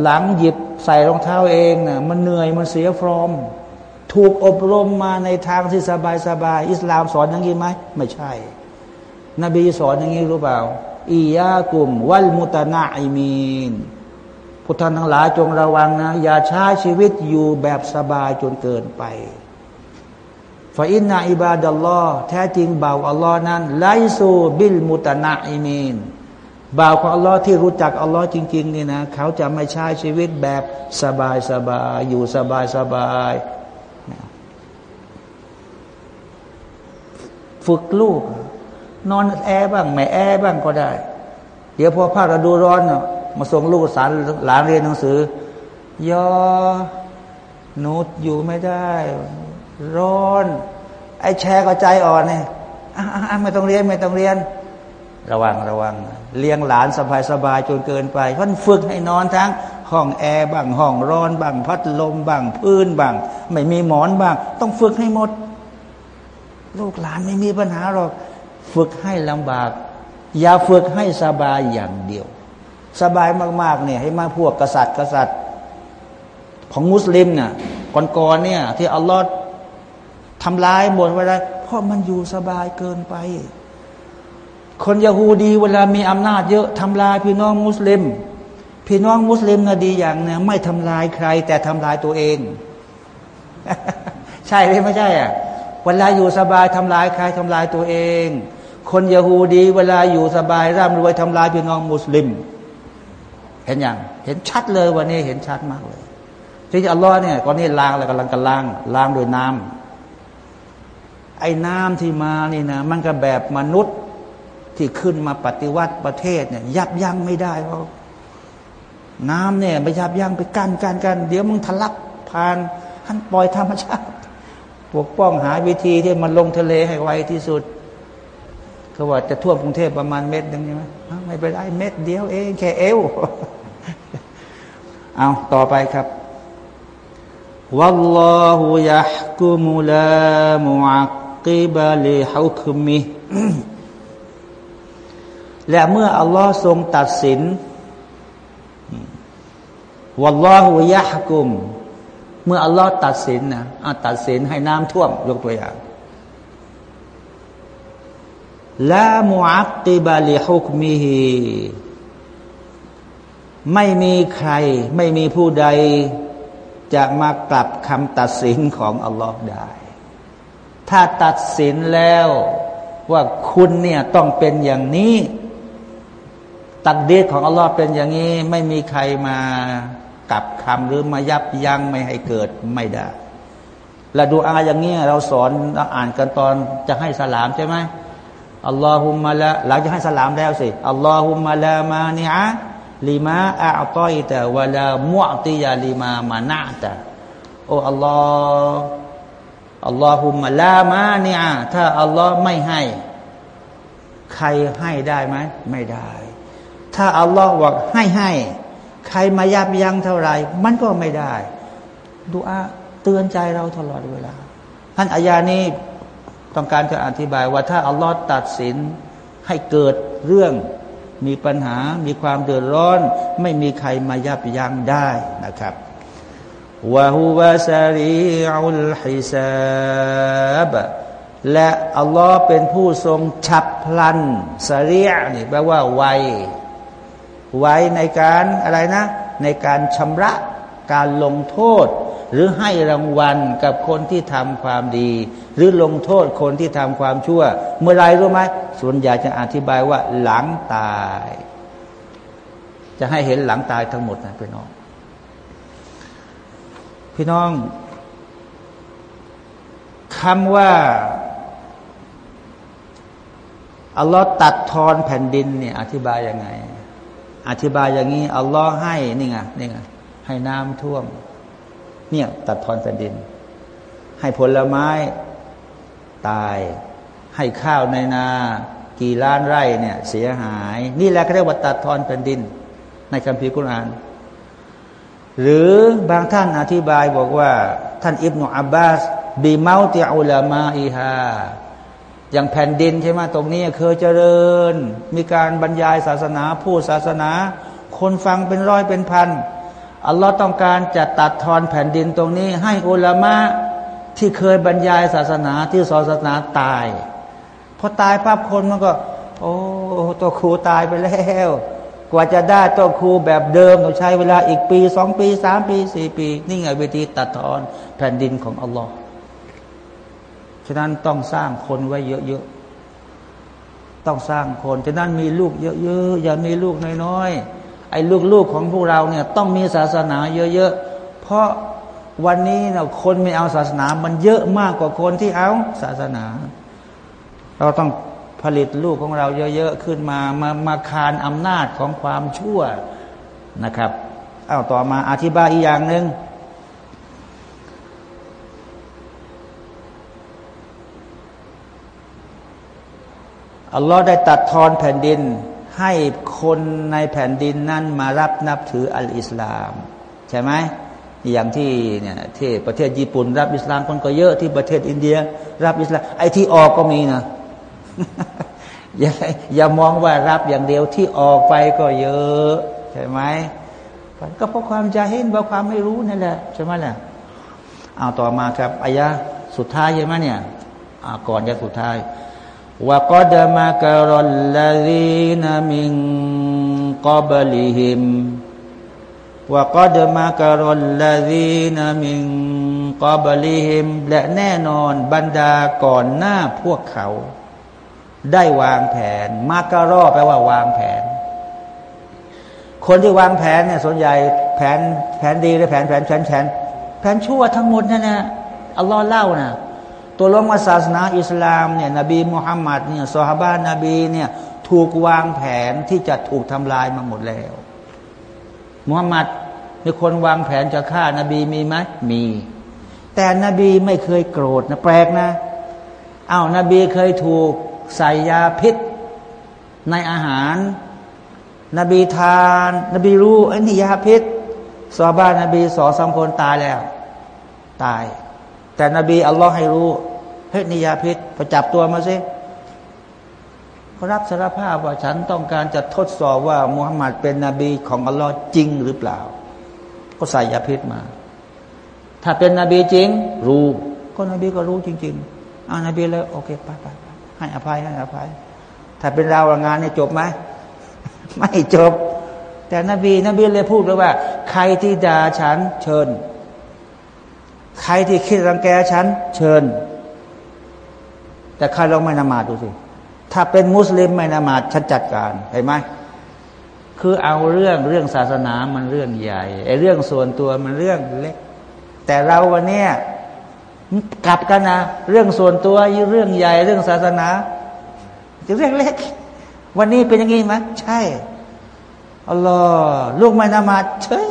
หลังหยิบใส่รองเท้าเองนะมันเหนื่อยมันเสียฟร์ม ถูกอบรมมาในทางที่สบายสบายอิสลามสอนอย่างนี้ไหมไม่ใช่ นบีสอนอย่างนี้รู้เปล่าอียากุม วัลมุตนาอิมีนพุทธทั้งหลายจงระวังนะ อย่าใช้ชีวิตอยู่แบบสบายจนเกินไปฟาอินนาอิบาดัลลอฮ์แท้จริงบ่าวอัลลอฮ์นั้นไลซูบิลมุตนาอิมีนบ่าวของอัลลอฮ์ที่รู้จักอัลลอฮ์จริง ๆ นี่นะ เขาจะไม่ใช้ชีวิตแบบสบายสบายอยู่สบายสบาย ฝึกลูก นอนแอบ้างไม่แอบ้างก็ได้ เดี๋ยวพอภาคฤดูร้อนมาส่งลูกสารหลานเรียนหนังสือยอหนูอยู่ไม่ได้ ร้อน ไอ้แชร์ก็ใจอ่อนเนี่ยไม่ต้องเรียนไม่ต้องเรียน ระวังระวัง เลี้ยงหลานสบายสบายจนเกินไปพราะฝึกให้นอนทั้ง ห้องแอร์บ้างห้องร้อนบ้างพัดลมบ้างพื้นบ้าง ไม่มีหมอนบ้าง ต้องฝึกให้หมด ลูกหลานไม่มีปัญหาหรอก ฝึกให้ลำบาก อย่าฝึกให้สบายอย่างเดียว สบายมากๆเนี่ยให้มาพวกกษัตริย์กษัตริย์ของมุสลิมเนี่ยก่อนๆเนี่ย ที่อัลลอฮ์ทำลายหมดเวลาเพราะมันอยู่สบายเกินไป คนยาฮูดีเวลามีอำนาจเยอะทำลายพี่น้องมุสลิม พี่น้องมุสลิมนะดีอย่างเนี่ยไม่ทำลายใคร แต่ทำลายตัวเอง ใช่หรือไม่ใช่อะ เวลาอยู่สบายทำลายใครทำลายตัวเอง คนยาฮูดี เวลาอยู่สบายร่ำรวยทำลายพี่น้องมุสลิม เห็นอย่างเห็นชัดเลยวันนี้เห็นชัดมากเลยที่อัลลอฮ์เนี่ยตอนนี้ล้างอะไรกำลังกันล้างล้างด้วยน้ำไอ้น้ำที่มานี่นะมันก็แบบมนุษย์ที่ขึ้นมาปฏิวัติประเทศเนี่ยยับยั้งไม่ได้เพราะน้ำเนี่ยไปยับยั้งไปกันกันกันเดี๋ยวมึงทะลักผ่านท่านปล่อยธรรมชาติ ปกป้องหาวิธีที่มันลงทะเลให้ไวที่สุดเขาว่าจะท่วมกรุงเทพประมาณเม็ดนึงใช่ไหมไม่ไปได้เม็ดเดียวเองแค่เอวเอาต่อไปครับวัลลอฮุยะฮกุมุลามุอักิบาลีฮุคุมิและเมื่ออัลลอฮ์ทรงตัดสินวัลลอฮุยะฮกุม เมื่ออัลลอฮ์ตัดสินนะตัดสินให้น้ำท่วมยกตัวอย่างละมุอัติบาลิฮุกมิฮีไม่มีใคร ไม่มีผู้ใด จะมากลับคำตัดสินของอัลลอฮ์ได้ ถ้าตัดสินแล้วว่าคุณเนี่ยต้องเป็นอย่างนี้ ตักดีของอัลลอฮ์เป็นอย่างนี้ ไม่มีใครมา กับคำหรือมายับยั้งไม่ให้เกิดไม่ได้ และดูอาอย่างนี้เราสอนเราอ่านกันตอนจะให้สลามใช่ไหมอัลลอฮุมะละหลังจะให้สลามแล้วสิอัลลอฮุมะละมานีอะลิมาอัตอยแต่วลามุอติยาลิมามานาแต่โอ้อัลลอฮ์อัลลอฮุมะลามานีอะถ้าอัลลอฮ์ไม่ให้ ใครให้ได้ไหมไม่ได้ ถ้าอัลลอฮ์บอกให้ให้ ใครมายับยั้งเท่าไหร่ มันก็ไม่ได้ ดูอาเตือนใจเราตลอดเวลาท่านอายานี้ต้องการจะอธิบายว่าถ้าอัลลอฮ์ตัดสินให้เกิดเรื่องมีปัญหา มีความเดือดร้อน ไม่มีใครมายับยั้งได้นะครับวะฮุวาซารีอุลฮิซาบและอัลลอฮ์เป็นผู้ทรงฉับพลันสเรียนี่แปลว่าไว ไวในการอะไรนะ ในการชำระการลงโทษ หรือให้รางวัลกับคนที่ทำความดี หรือลงโทษคนที่ทำความชั่ว เมื่อไรรู้ไหมส่วนใหญ่จะอธิบายว่าหลังตาย จะให้เห็นหลังตายทั้งหมดนะพี่น้อง พี่น้องคำว่าอัลลอฮ์ตัดทอนแผ่นดินเนี่ยอธิบายยังไง อธิบายอย่างนี้อัลลอฮ์ให้นี่ไงนี่ไงให้น้ำท่วม เนี่ยตัดทอนแผ่นดิน ให้ผลไม้ตาย ให้ข้าวในนา กี่ล้านไร่เนี่ยเสียหาย นี่แหละเรียกว่าตัดทอนแผ่นดิน ในคัมภีร์กุรอาน หรือบางท่านอธิบายบอกว่า ท่านอิบนาอับบาสบีเมาติอุลามาอีฮา อย่างแผ่นดินใช่ไหมตรงนี้เคยเจริญ มีการบรรยายศาสนาพูดศาสนา คนฟังเป็นร้อยเป็นพันอัลลอฮ์ต้องการจะตัดทอนแผ่นดินตรงนี้ ให้อุลามะที่เคยบรรยายศาสนาที่สอนศาสนาตายพอตายปั๊บคนมันก็ โอ้ตัวครูตายไปแล้ว กว่าจะได้ตัวครูแบบเดิมต้องใช้เวลาอีกปีสองปีสามปีสี่ปี นี่ไงวิธีตัดทอนแผ่นดินของอัลลอฮ์ ฉะนั้นต้องสร้างคนไว้เยอะๆ ต้องสร้างคน ฉะนั้นมีลูกเยอะๆ อย่ามีลูกน้อยๆ ไอ้ลูกๆของพวกเราเนี่ยต้องมีศาสนาเยอะๆ เพราะวันนี้เนี่ยคนไม่เอาศาสนา มันเยอะมากกว่าคนที่เอาศาสนา เราต้องผลิตลูกของเราเยอะๆ ขึ้นมา มามาคานอำนาจของความชั่วนะครับ เอาต่อมาอธิบายอีกอย่างหนึ่ง อัลลอฮ์ได้ตัดทอนแผ่นดิน ให้คนในแผ่นดินนั้นมารับนับถืออัลอิสลาม ใช่ไหมอย่างที่เนี่ยที่ประเทศญี่ปุ่น รับอิสลามคนก็เยอะที่ประเทศอินเดีย รับอิสลามไอ้ที่ออกก็มีนะอย่าอย่ามองว่ารับอย่างเดียวที่ออกไปก็เยอะใช่ไหมก็เพราะความใจเห็นเพราะความไม่รู้นั่นแหละใช่ไหมล่ะเอาต่อมาครับอายะสุดท้ายใช่ไหมเนี่ยก่อนจะสุดท้าย ว่าก็ดมากรลลาดีนมิงกอบลิหิมว่าก็ดมากรลลาดีนมิงกอบลิหิมและแน่นอนบรรดาก่อนหน้าพวกเขา ได้วางแผนมาการอแปลว่าวางแผน คนที่วางแผนเนี่ยส่วนใหญ่แผนแผนดีหรือแผนแผนแผนแผนแผนชั่วทั้งหมดนั่นนะอัลลอฮ์เล่านะ ตัวลงมาศาสนาอิสลามเนี่ยนบีมุฮัมมัดเนี่ยสฮาบานาบีเนี่ยถูกวางแผนที่จะถูกทำลายมาหมดแล้วมุฮัมมัดมีคนวางแผนจะฆ่านาบีมีไหมมี แต่นบีไม่เคยโกรธนะแปลกนะอา้าวนบีเคยถูกใส่ยาพิษในอาหาร นบีทาน นบีรู้ไอ้นี่ยาพิษซอบ้านนบีสอสามคนตายแล้ว ตาย แต่นบีอัลลอฮ์ให้รู้เฮ้ยนี่ยาพิษไปจับตัวมาสิเขารับสารภาพว่าฉันต้องการจะทดสอบว่ามุฮัมมัดเป็นนบีของอัลลอฮ์จริงหรือเปล่า ก็ใส่ยาพิษมา ถ้าเป็นนบีจริง รู้ ก็นบีก็รู้จริงๆอ่านบีเลยโอเคไปไปให้อภัยให้อภัย ถ้าเป็นเรางานเนี่ยจบไหมไม่จบ แต่นบีนบีเลยพูดเลยว่า ใครที่ด่าฉันเชิญ ใครที่คิดรังแกฉัน เชิญ แต่ใครลองไม่นมาดูสิ ถ้าเป็นมุสลิมไม่นมาฉันจัดการเห็นไหมคือเอาเรื่องเรื่องศาสนามันเรื่องใหญ่ไอ้เรื่องส่วนตัวมันเรื่องเล็ก แต่เราวันนี้กลับกันนะเรื่องส่วนตัวเรื่องใหญ่ เรื่องศาสนาจะเรื่องเล็ก วันนี้เป็นอย่างนี้ไหมใช่อัลลอฮ์ลูกไม่นมาเฉย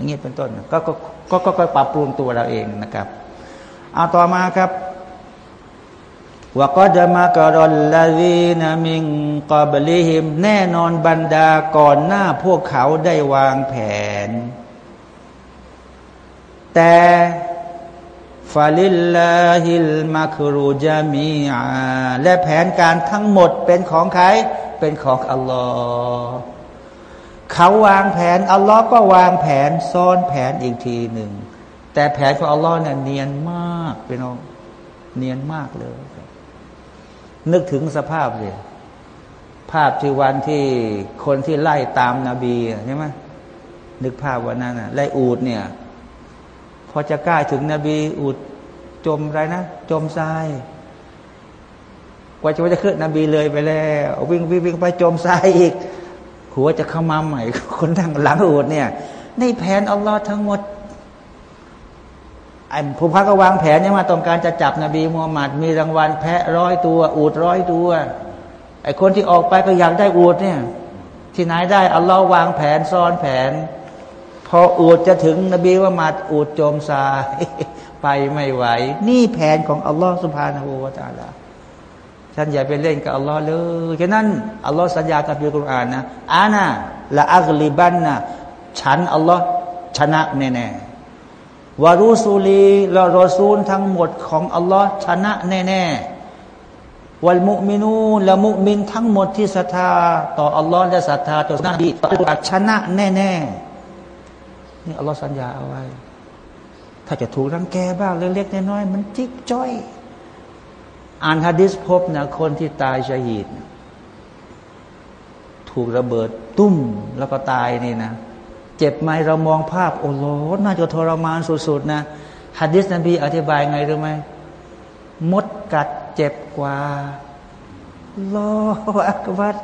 อย่างนี้เป็นต้น ก็ก็ก็ก็ปรับปรุงตัวเราเองนะครับเอาต่อมาครับว่าก็จะมากรอนลาวีนามิงกอบลิหิม แน่นอนบรรดาก่อนหน้าพวกเขาได้วางแผน แต่ฟาลิลลาฮิลมาครูจามีอาและแผนการทั้งหมดเป็นของใคร เป็นของอัลลอฮ์ เขาวางแผนอัลลอฮ์ก็วางแผนซ้อนแผนอีกทีหนึ่ง แต่แผนของอัลลอฮ์เนี่ยเนียนมากเป็นน้องเนียนมากเลย นึกถึงสภาพเลยภาพที่วันที่คนที่ไล่ตามนาบีใช่ไหมนึกภาพวันนั้นนะไล่อูดเนี่ย พอจะใกล้ถึงนบี อูดจมอะไรนะ จมทรายกว่าจะว่าจะขึ้นนบีเลยไปแล้ว วิ่งวิ่งวิ่งไปจมทรายอีก หัวจะเข้ามาใหม่ คนทั้งหลังอูดเนี่ย ในแผนอัลลอฮ์ทั้งหมดไอ้ผู้พักก็วางแผนเนี่ยมาต้องการจะจับนบีมูฮัมหมัดมีรางวัลแพะร้อยตัว อูดร้อยตัวไอ้คนที่ออกไปก็อยากได้อูดเนี่ย ที่ไหนได้อัลลอฮ์วางแผนซ้อนแผน พออูดจะถึงนบีว่ามัดอูดโจมซาไปไม่ไหว นี่แผนของอัลลอฮ์สุภาณหูวาตาลา ฉันอย่าไปเล่นกับอัลลอฮ์เลยฉะนั้นอัลลอฮ์สัญญากับบิคุรอานนะอานะละอักลิบันนะฉันอัลลอฮ์ชนะแน่ๆวารุสูลีและรอซูลทั้งหมดของอัลลอฮ์ชนะแน่ๆวัลมุมินูและมุมินทั้งหมดที่ศรัทธา ต่ออัลลอฮ์และศรัทธาต่อนบีชนะแน่ๆนี่อัลลอฮ์สัญญาเอาไว้ ถ้าจะถูกรังแกบ้างเล็กๆน้อยๆมันจิกจ้อย อ่านฮะดิษพบนะคนที่ตายชาหิดถูกระเบิดตุ้มแล้วก็ตายนี่นะ เจ็บไหมเรามองภาพ โอ้โหน่าจะทรมานสุดๆนะฮัดดิสนบีอธิบายไงรู้ไหมมดกัดเจ็บกว่าลออักวัด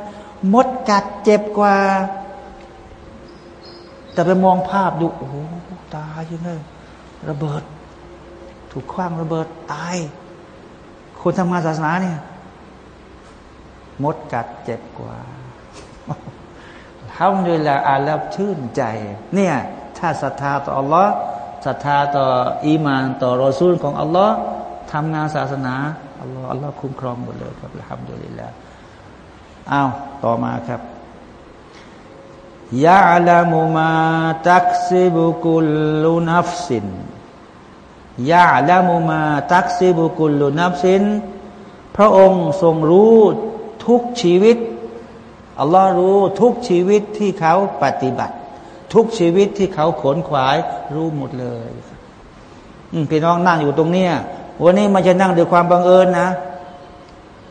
มดกัดเจ็บกว่า แต่ไปมองภาพดู โอ้ตายยังไงระเบิด ถูกคว้างระเบิดตาย คนทำงานศาสนาเนี่ยมดกัดเจ็บกว่าทำด้วยละอ่านแล้วชื่นใจ เนี่ย ถ้าศรัทธาต่ออัลลอฮ์ศรัทธาต่ออีมานต่อรอซูลของอัลลอฮ์ทำงานศาสนาอัลลอฮ์อัลลอฮ์คุ้มครองหมดเลยครับทำด้วยละอ้าวต่อมาครับยาลามุมาตักซิบุกุลุนัฟสิน ยาลามุมาตักซิบุกุลุนัฟสิน พระองค์ทรงรู้ทุกชีวิต อัลลอฮ์รู้ทุกชีวิตที่เขาปฏิบัติ ทุกชีวิตที่เขาขนขวายรู้หมดเลยพี่น้องนั่งอยู่ตรงเนี้ยวันนี้มันจะนั่งด้วยความบังเอิญนะ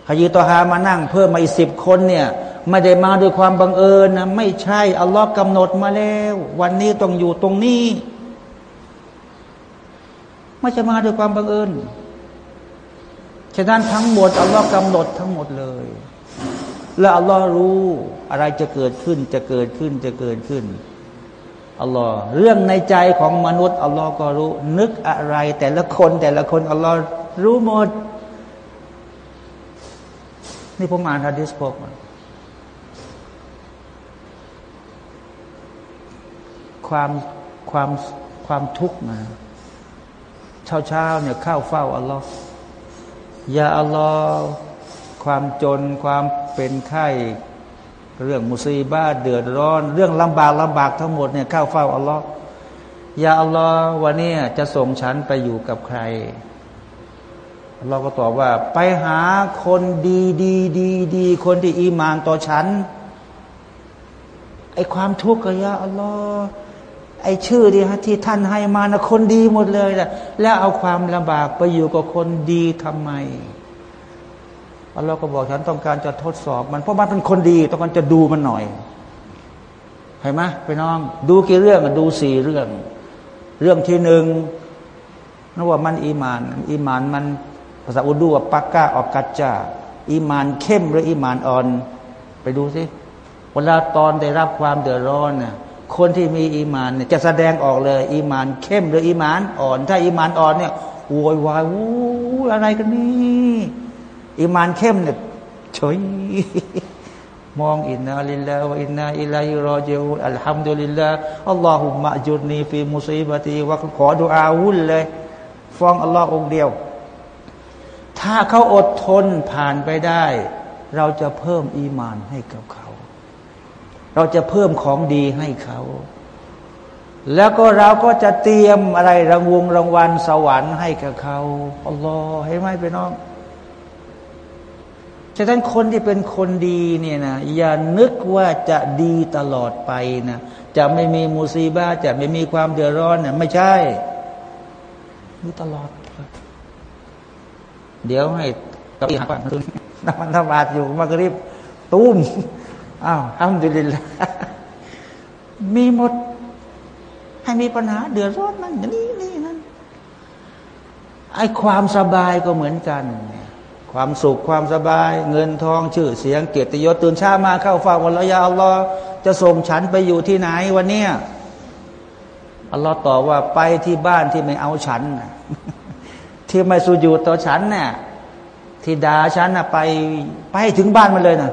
ฮายีตอฮามานั่งเพิ่มมาอีกสิบคนเนี่ยไม่ได้มาด้วยความบังเอิญนะไม่ใช่อัลลอฮ์กำหนดมาแล้ว วันนี้ต้องอยู่ตรงนี้ ไม่จะมาด้วยความบังเอิญฉะนั้นทั้งหมดอัลลอฮ์กำหนดทั้งหมดเลย และอัลลอฮ์รู้อะไรจะเกิดขึ้นจะเกิดขึ้นจะเกิดขึ้นอัลลอฮ์เรื่องในใจของมนุษย์อัลลอฮ์ก็รู้ นึกอะไร แต่ละคนแต่ละคนอัลลอฮ์รู้หมด นี่ผมอ่านฮะดิษพบความความความทุกข์นะ เช้าเช้าเนี่ยเข้าเฝ้าอัลลอฮ์ยาอัลลอฮ์ความจนความเป็นไข้เรื่องมุซีบ้าเดือดร้อน เรื่องลำบากลำบากทั้งหมดเนี่ยเข้าเฝ้าอัลลอฮ์ยาอัลลอฮ์วันนี้จะส่งฉันไปอยู่กับใครเราก็ตอบว่า ไปหาคนดีดีดีดีคนที่อีมานต่อฉันไอความทุกข์ก็ยาอัลลอฮ์ ไอชื่อที่ที่ท่านให้มานะคนดีหมดเลยนะแล้วเอาความลำบากไปอยู่กับคนดีทำไมอัลลอฮ์ก็บอกฉันต้องการจะทดสอบ มันเพราะมันเป็นคนดี ต้องการจะดูมันหน่อยเห็นไหมไปน้อง ดูกี่เรื่องดูสี่เรื่อง เรื่องที่หนึ่งนั่นว่ามันอีมาน อีมานมันภาษาอุดูว่าปักกาออกกัจจาอีมานเข้มหรืออีมานอ่อน ไปดูสิเวลาตอนได้รับความเดือดร้อนน่ะ คนที่มีอีมานเนี่ยจะแสดงออกเลย อีมานเข้มหรืออีมานอ่อน ถ้าอีมานอ่อนเนี่ยโวยวายวู้อะไรกันนี่อีมานเข้มเนี่ยเฉยมองอินนาลิลลาห์อินนาอิลัยรอจิอูอัลฮัมดุลิลลาห์อัลลอฮุมะจุดนีฟีมุซีบะตีว่าขอดุอาวุ่นเลยฟ้องอัลลอฮ์องเดียว ถ้าเขาอดทนผ่านไปได้ เราจะเพิ่มอีมานให้กับเขา เราจะเพิ่มของดีให้เขา แล้วก็เราก็จะเตรียมอะไรรางวงรางวัลสวรรค์ให้กับเขาอัลลอฮ์ให้ไหมไปน้องฉะนั้นคนที่เป็นคนดีเนี่ยนะอย่านึกว่าจะดีตลอดไปนะจะไม่มีมูซีบ้าจะไม่มีความเดือดร้อนเนี่ยไม่ใช่ดีตลอด เดี๋ยวให้กับอีกฝั่งนึงน้ำมันธบาดอยู่มากริบตุ้ม อ้าวทำดุลินละมีหมด ให้มีปัญหา เดือดร้อนนั่นนี่นี่นั่นไอ้ความสบายก็เหมือนกัน ความสุขความสบาย เงินทองชื่อเสียงเกียรติยศตื่นเช้ามาเข้าฟังวันละยาอัลลอฮ์จะส่งฉันไปอยู่ที่ไหนวันเนี้ยอัลลอฮ์ตอบว่าไปที่บ้านที่ไม่เอาฉันที่ไม่สุญูต่อฉันเนี่ยที่ด่าฉันนะไป ไปถึงบ้านมันเลยนะ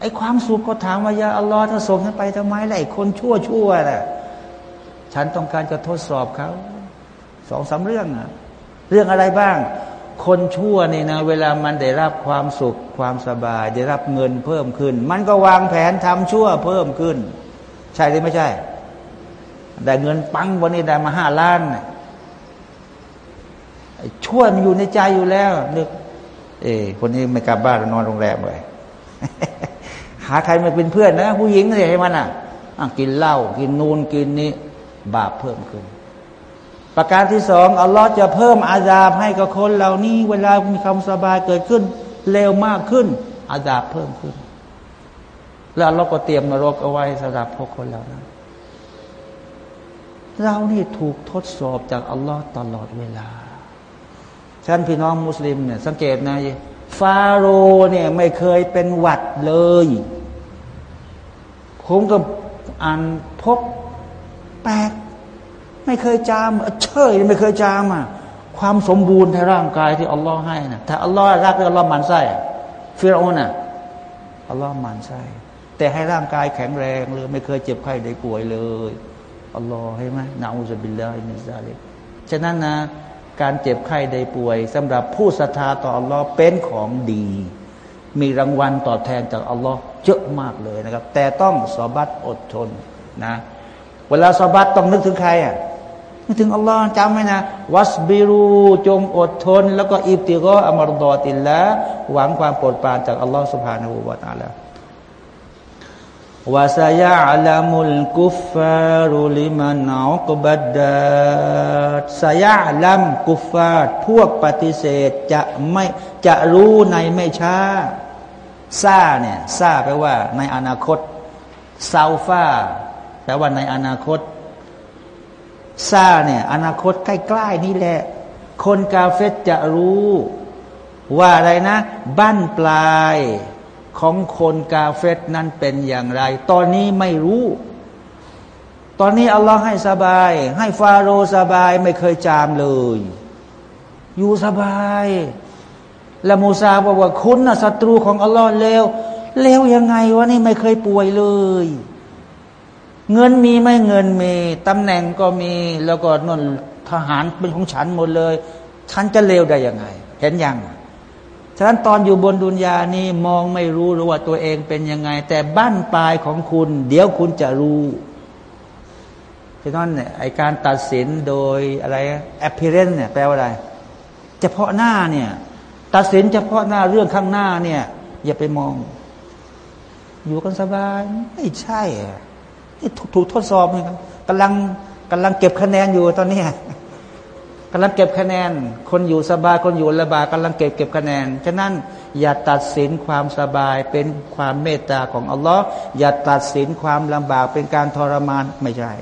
ไอ้ความสุขก็ถามว่ายาอัลลอฮ์ถ้าส่งฉันไปทำไมล่ะไอ้คนชั่วชั่วน่ะฉันต้องการจะทดสอบเขาสองสาเรื่องอะเรื่องอะไรบ้าง คนชั่วเนี่ยนะ เวลามันได้รับความสุขความสบาย ได้รับเงินเพิ่มขึ้น มันก็วางแผนทำชั่วเพิ่มขึ้น ใช่หรือไม่ใช่ ได้เงินปังวันนี้ได้มาห้าล้านชั่วมันอยู่ในใจอยู่แล้วนึกเอ้คนนี้ไม่กลับบ้านนอนโรงแรมเลย หาใครมาเป็นเพื่อนนะ ผู้หญิงเลยให้มันอะกินเหล้ากินนูนกินนี้ บาปเพิ่มขึ้น ประการที่สองอัลลอฮ์จะเพิ่มอาญาให้กับคนเหล่านี้ เวลามีความสบายเกิดขึ้น เร็วมากขึ้น อาญาเพิ่มขึ้น แล้วอัลลอฮ์ก็เตรียมนรกเอาไว้สำหรับพวกคนเหล่านั้นเรานี่ถูกทดสอบจากอัลลอฮ์ตลอดเวลาฉันพี่น้องมุสลิมเนี่ยสังเกตนะฟาโรเนี่ยไม่เคยเป็นหวัดเลย ผมก็อ่านพบแปลกไม่เคยจามเชยไม่เคยจามอะความสมบูรณ์ในร่างกายที่อัลลอฮ์ให้นะถ้าอัลลอฮ์รักอัลลอฮ์มันไส้ฟิรโอน่ะอัลลอฮ์หมั่นไส้แต่ให้ร่างกายแข็งแรงเลย ไม่เคยเจ็บไข้ได้ป่วยเลยอัลลอฮ์ให้ไหมنعوذ بالله من ذلك ฉะนั้นนะ การเจ็บไข้ได้ป่วยสำหรับผู้ศรัทธาต่ออัลลอฮ์เป็นของดี มีรางวัลตอบแทนจากอัลลอฮ์เยอะมากเลยนะครับ แต่ต้องซอบัรอดทนนะเวลาซอบัรต้องนึกถึงใครอะนึกถึงอัลลอฮ์จำไว้นะ واصبرواจงอดทน แล้วก็อิบติกออัมรดอติลละหวังความโปรดปรานจากอัลลอฮ์สุบฮานาหูวาตาละวาสยาลามุลกุฟฟารุลิมันอักบัดดาสยาลัมกุฟฟาดพวกปฏิเสธจะไม่ จะรู้ในไม่ช้าซาเนี่ยซาแปลว่า ในอนาคตซาฟาแปลว่าในอนาคตซาเนี่ยอนาคตใกล้ๆนี่แหละ คนกาเฟตจะรู้ ว่าอะไรนะบั้นปลายของคนกาเฟตนั้นเป็นอย่างไร ตอนนี้ไม่รู้ ตอนนี้อัลลอฮ์ให้สบาย ให้ฟาโรสบายไม่เคยจามเลย อยู่สบาย และมูซาบอกว่าคุณน่ะศัตรูของอัลลอฮ์เลวเลวยังไงวะนี่ไม่เคยป่วยเลย เงินมีไม่เงินมีตำแหน่งก็มี แล้วก็นนทหารเป็นของฉันหมดเลย ฉันจะเลวได้ยังไง เห็นยังฉะนั้นตอนอยู่บนดุนยานี้มองไม่รู้หรือว่าตัวเองเป็นยังไง แต่บ้านปลายของคุณ เดี๋ยวคุณจะรู้ฉะนั้นเนี่ยไอการตัดสินโดยอะไร appearance เนี่ยแปลว่าอะไร เฉพาะหน้าเนี่ย ตัดสินเฉพาะหน้าเรื่องข้างหน้าเนี่ย อย่าไปมอง อยู่กันสบายไม่ใช่นี่ถูกทดสอบเลยครับกำลังกำลังเก็บคะแนนอยู่ตอนนี้กำลังเก็บคะแนน คนอยู่สบายคนอยู่ระบายกำลังเก็บเก็บคะแนน ฉะนั้นอย่าตัดสินความสบายเป็นความเมตตาของอัลลอฮ์อย่าตัดสินความลำบากเป็นการทรมานไม่ใช่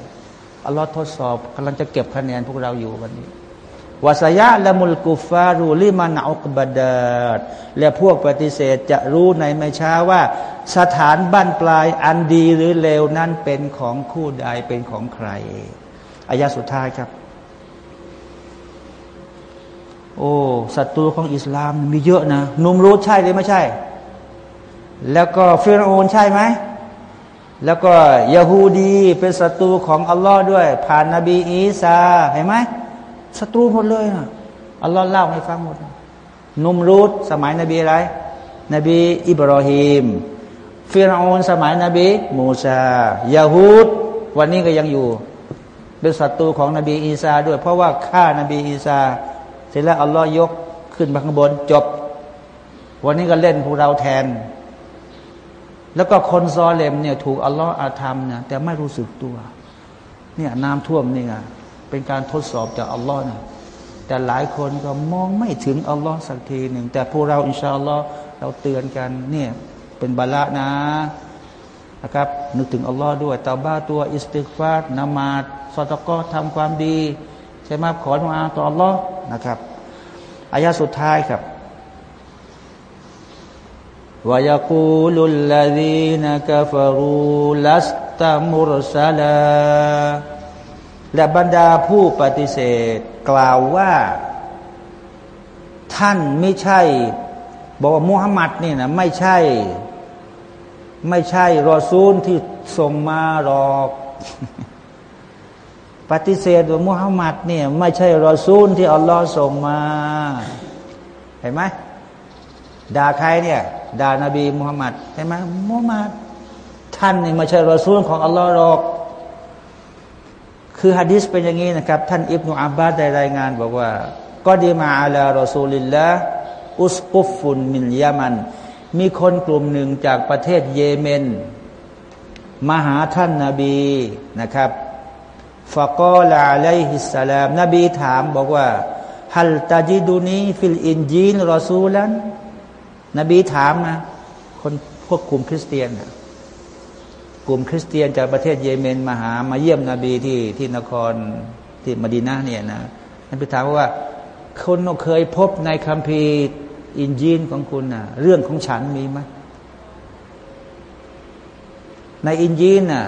อัลลอฮ์ทดสอบกำลังจะเก็บคะแนนพวกเราอยู่วันนี้ วาสยะละมุลกุฟารูลิมันอุกบดาดและพวกปฏิเสธจะรู้ในไม่ช้าว่า สถานบ้านปลายอันดีหรือเลวนั้นเป็นของคู่ใดเป็นของใครอายะสุดท้ายครับ โอ้ศัตรูของอิสลามมีเยอะนะนุมรูดใช่หรือไม่ใช่ แล้วก็ฟิรโอนใช่ไหมแล้วก็ยาฮูดีเป็นศัตรูของอัลลอฮ์ด้วย ผ่านนบีอีสาเห็นไหม ศัตรูหมดเลยนะอัลลอฮ์เล่าให้ฟังหมด นุมรูดสมัยนบีอะไร นบี อิบรอฮิมฟิรโอนสมัยนบีมูซายาฮูดวันนี้ก็ยังอยู่ เป็นศัตรูของนบีอีสาด้วย เพราะว่าฆ่านบีอีสาเสร็จแล้วอัลลอฮ์ยกขึ้นมาข้างบนจบ วันนี้ก็เล่นพวกเราแทน แล้วก็คนซอเลมเนี่ยถูกอัลลอฮ์อาธรรมเนี่ยแต่ไม่รู้สึกตัว เนี่ยน้ำท่วมนี่ไง เป็นการทดสอบจากอัลลอฮ์นะแต่หลายคนก็นึกไม่ถึงอัลลอฮ์สักทีหนึ่ง แต่พวกเราإن شاء الله เราเตือนกันเนี่ยเป็นบะลาอ์นะนะครับนึกถึงอัลลอฮ์ด้วยเตาบะฮ์ตัวอิสติฆฟารละหมาดซอลาตก็ทำความดี ใช่ไหมขอมะอัฟต่ออัลลอฮ์นะครับอายาสุดท้ายครับويقول الذين كفرواูลัสตามุรสลา และบรรดาผู้ปฏิเสธกล่าวว่าท่านไม่ใช่ บอกว่ามุฮัมมัดนี่นะไม่ใช่ ไม่ใช่รอซูลที่ส่งมาหรอกปฏิเสธว่ามุฮัมมัดเนี่ยไม่ใช่รอซูลที่อัลลอฮ์ส่งมา เห็นไหมด่าใครเนี่ยด่านาบีมุฮัมมัดเห็นไหมมุฮัมมัดท่านนี่ไม่ใช่รอซูลของอัลลอฮ์หรอก คือฮะดิษเป็นอย่างนี้นะครับ ท่านอิบนุอับบาสได้รายงาน บอกว่าก็ดีมาอัลารอซูลิลละอุสกุฟุนมินยามัน มีคนกลุ่มหนึ่งจากประเทศเยเมนมาหาท่านนาบีนะครับฟะกอลาอะลัยฮิสสลามนบีถามบอกว่าهل تجدوني في الإنجيل رسولا นบีถามนะคนพวกกลุ่มคริสเตียน กลุ่มคริสเตียนจากประเทศเยเมนมาหามาเยี่ยมนบีที่ที่นครที่มดีนาเนี่ยนะนบีถามว่าคนเคยพบในคัมภีร์อินญีลของคุณนะเรื่องของฉันมีไหมในอินญีลน่ะ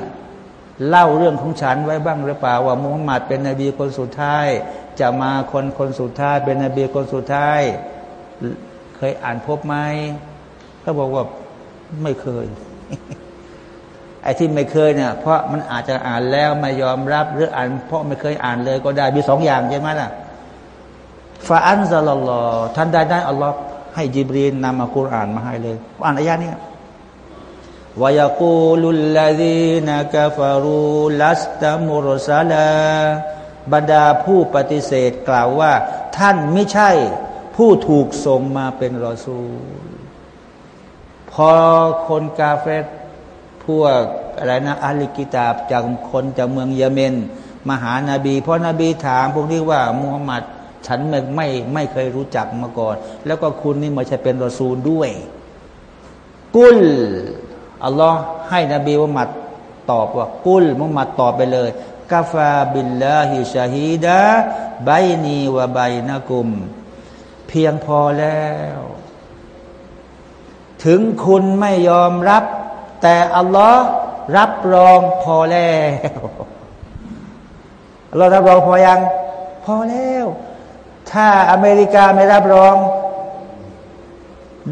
เล่าเรื่องของฉันไว้บ้างหรือเปล่าว่ามุฮัมมัดเป็นนบีคนสุดท้าย จะมาคนคนสุดท้าย เป็นนบีคนสุดท้าย เคยอ่านพบไหมเขาบอกว่าไม่เคย อ้ที่ไม่เคยเนี่ยเพราะมันอาจจะอ่านแล้วไม่ยอมรับ หรืออ่าน เพราะไม่เคยอ่านเลยก็ได้มีสองอย่างใช่ไหมล่ะฟาอันซาลลอท่านได้ได้อัลลอฮ์ให้จิบรีนนำมาคุรอานมาให้เลย อ่านอายะนี้วายกูลุลลาดีนกาฟารูลัสตามุรซาลาบรรดาผู้ปฏิเสธกล่าวว่า ท่านไม่ใช่ผู้ถูกส่งมาเป็นรอซูลพอคนกาเฟต พวกอะไรนะอาลิกิตาบจากคนจากเมืองเยเมนมาหานาบี เพราะนาบีถามพวกนี้ว่ามุฮัมมัดฉันไม่ไม่ไม่เคยรู้จักมาก่อน แล้วก็คุณนี่ไม่ใช่เป็นรอซูลด้วย กุลอัลลอฮ์ให้นบีมุฮัมมัดตอบว่า กุลมุฮัมมัดตอบไปเลยกาฟาบิลลาฮิชาฮีดะไบนีวะไบนะกุม เพียงพอแล้ว ถึงคุณไม่ยอมรับ แต่อัลลอฮ์รับรองพอแล้วเรารับรองพอยัง พอแล้ว ถ้าอเมริกาไม่รับรอง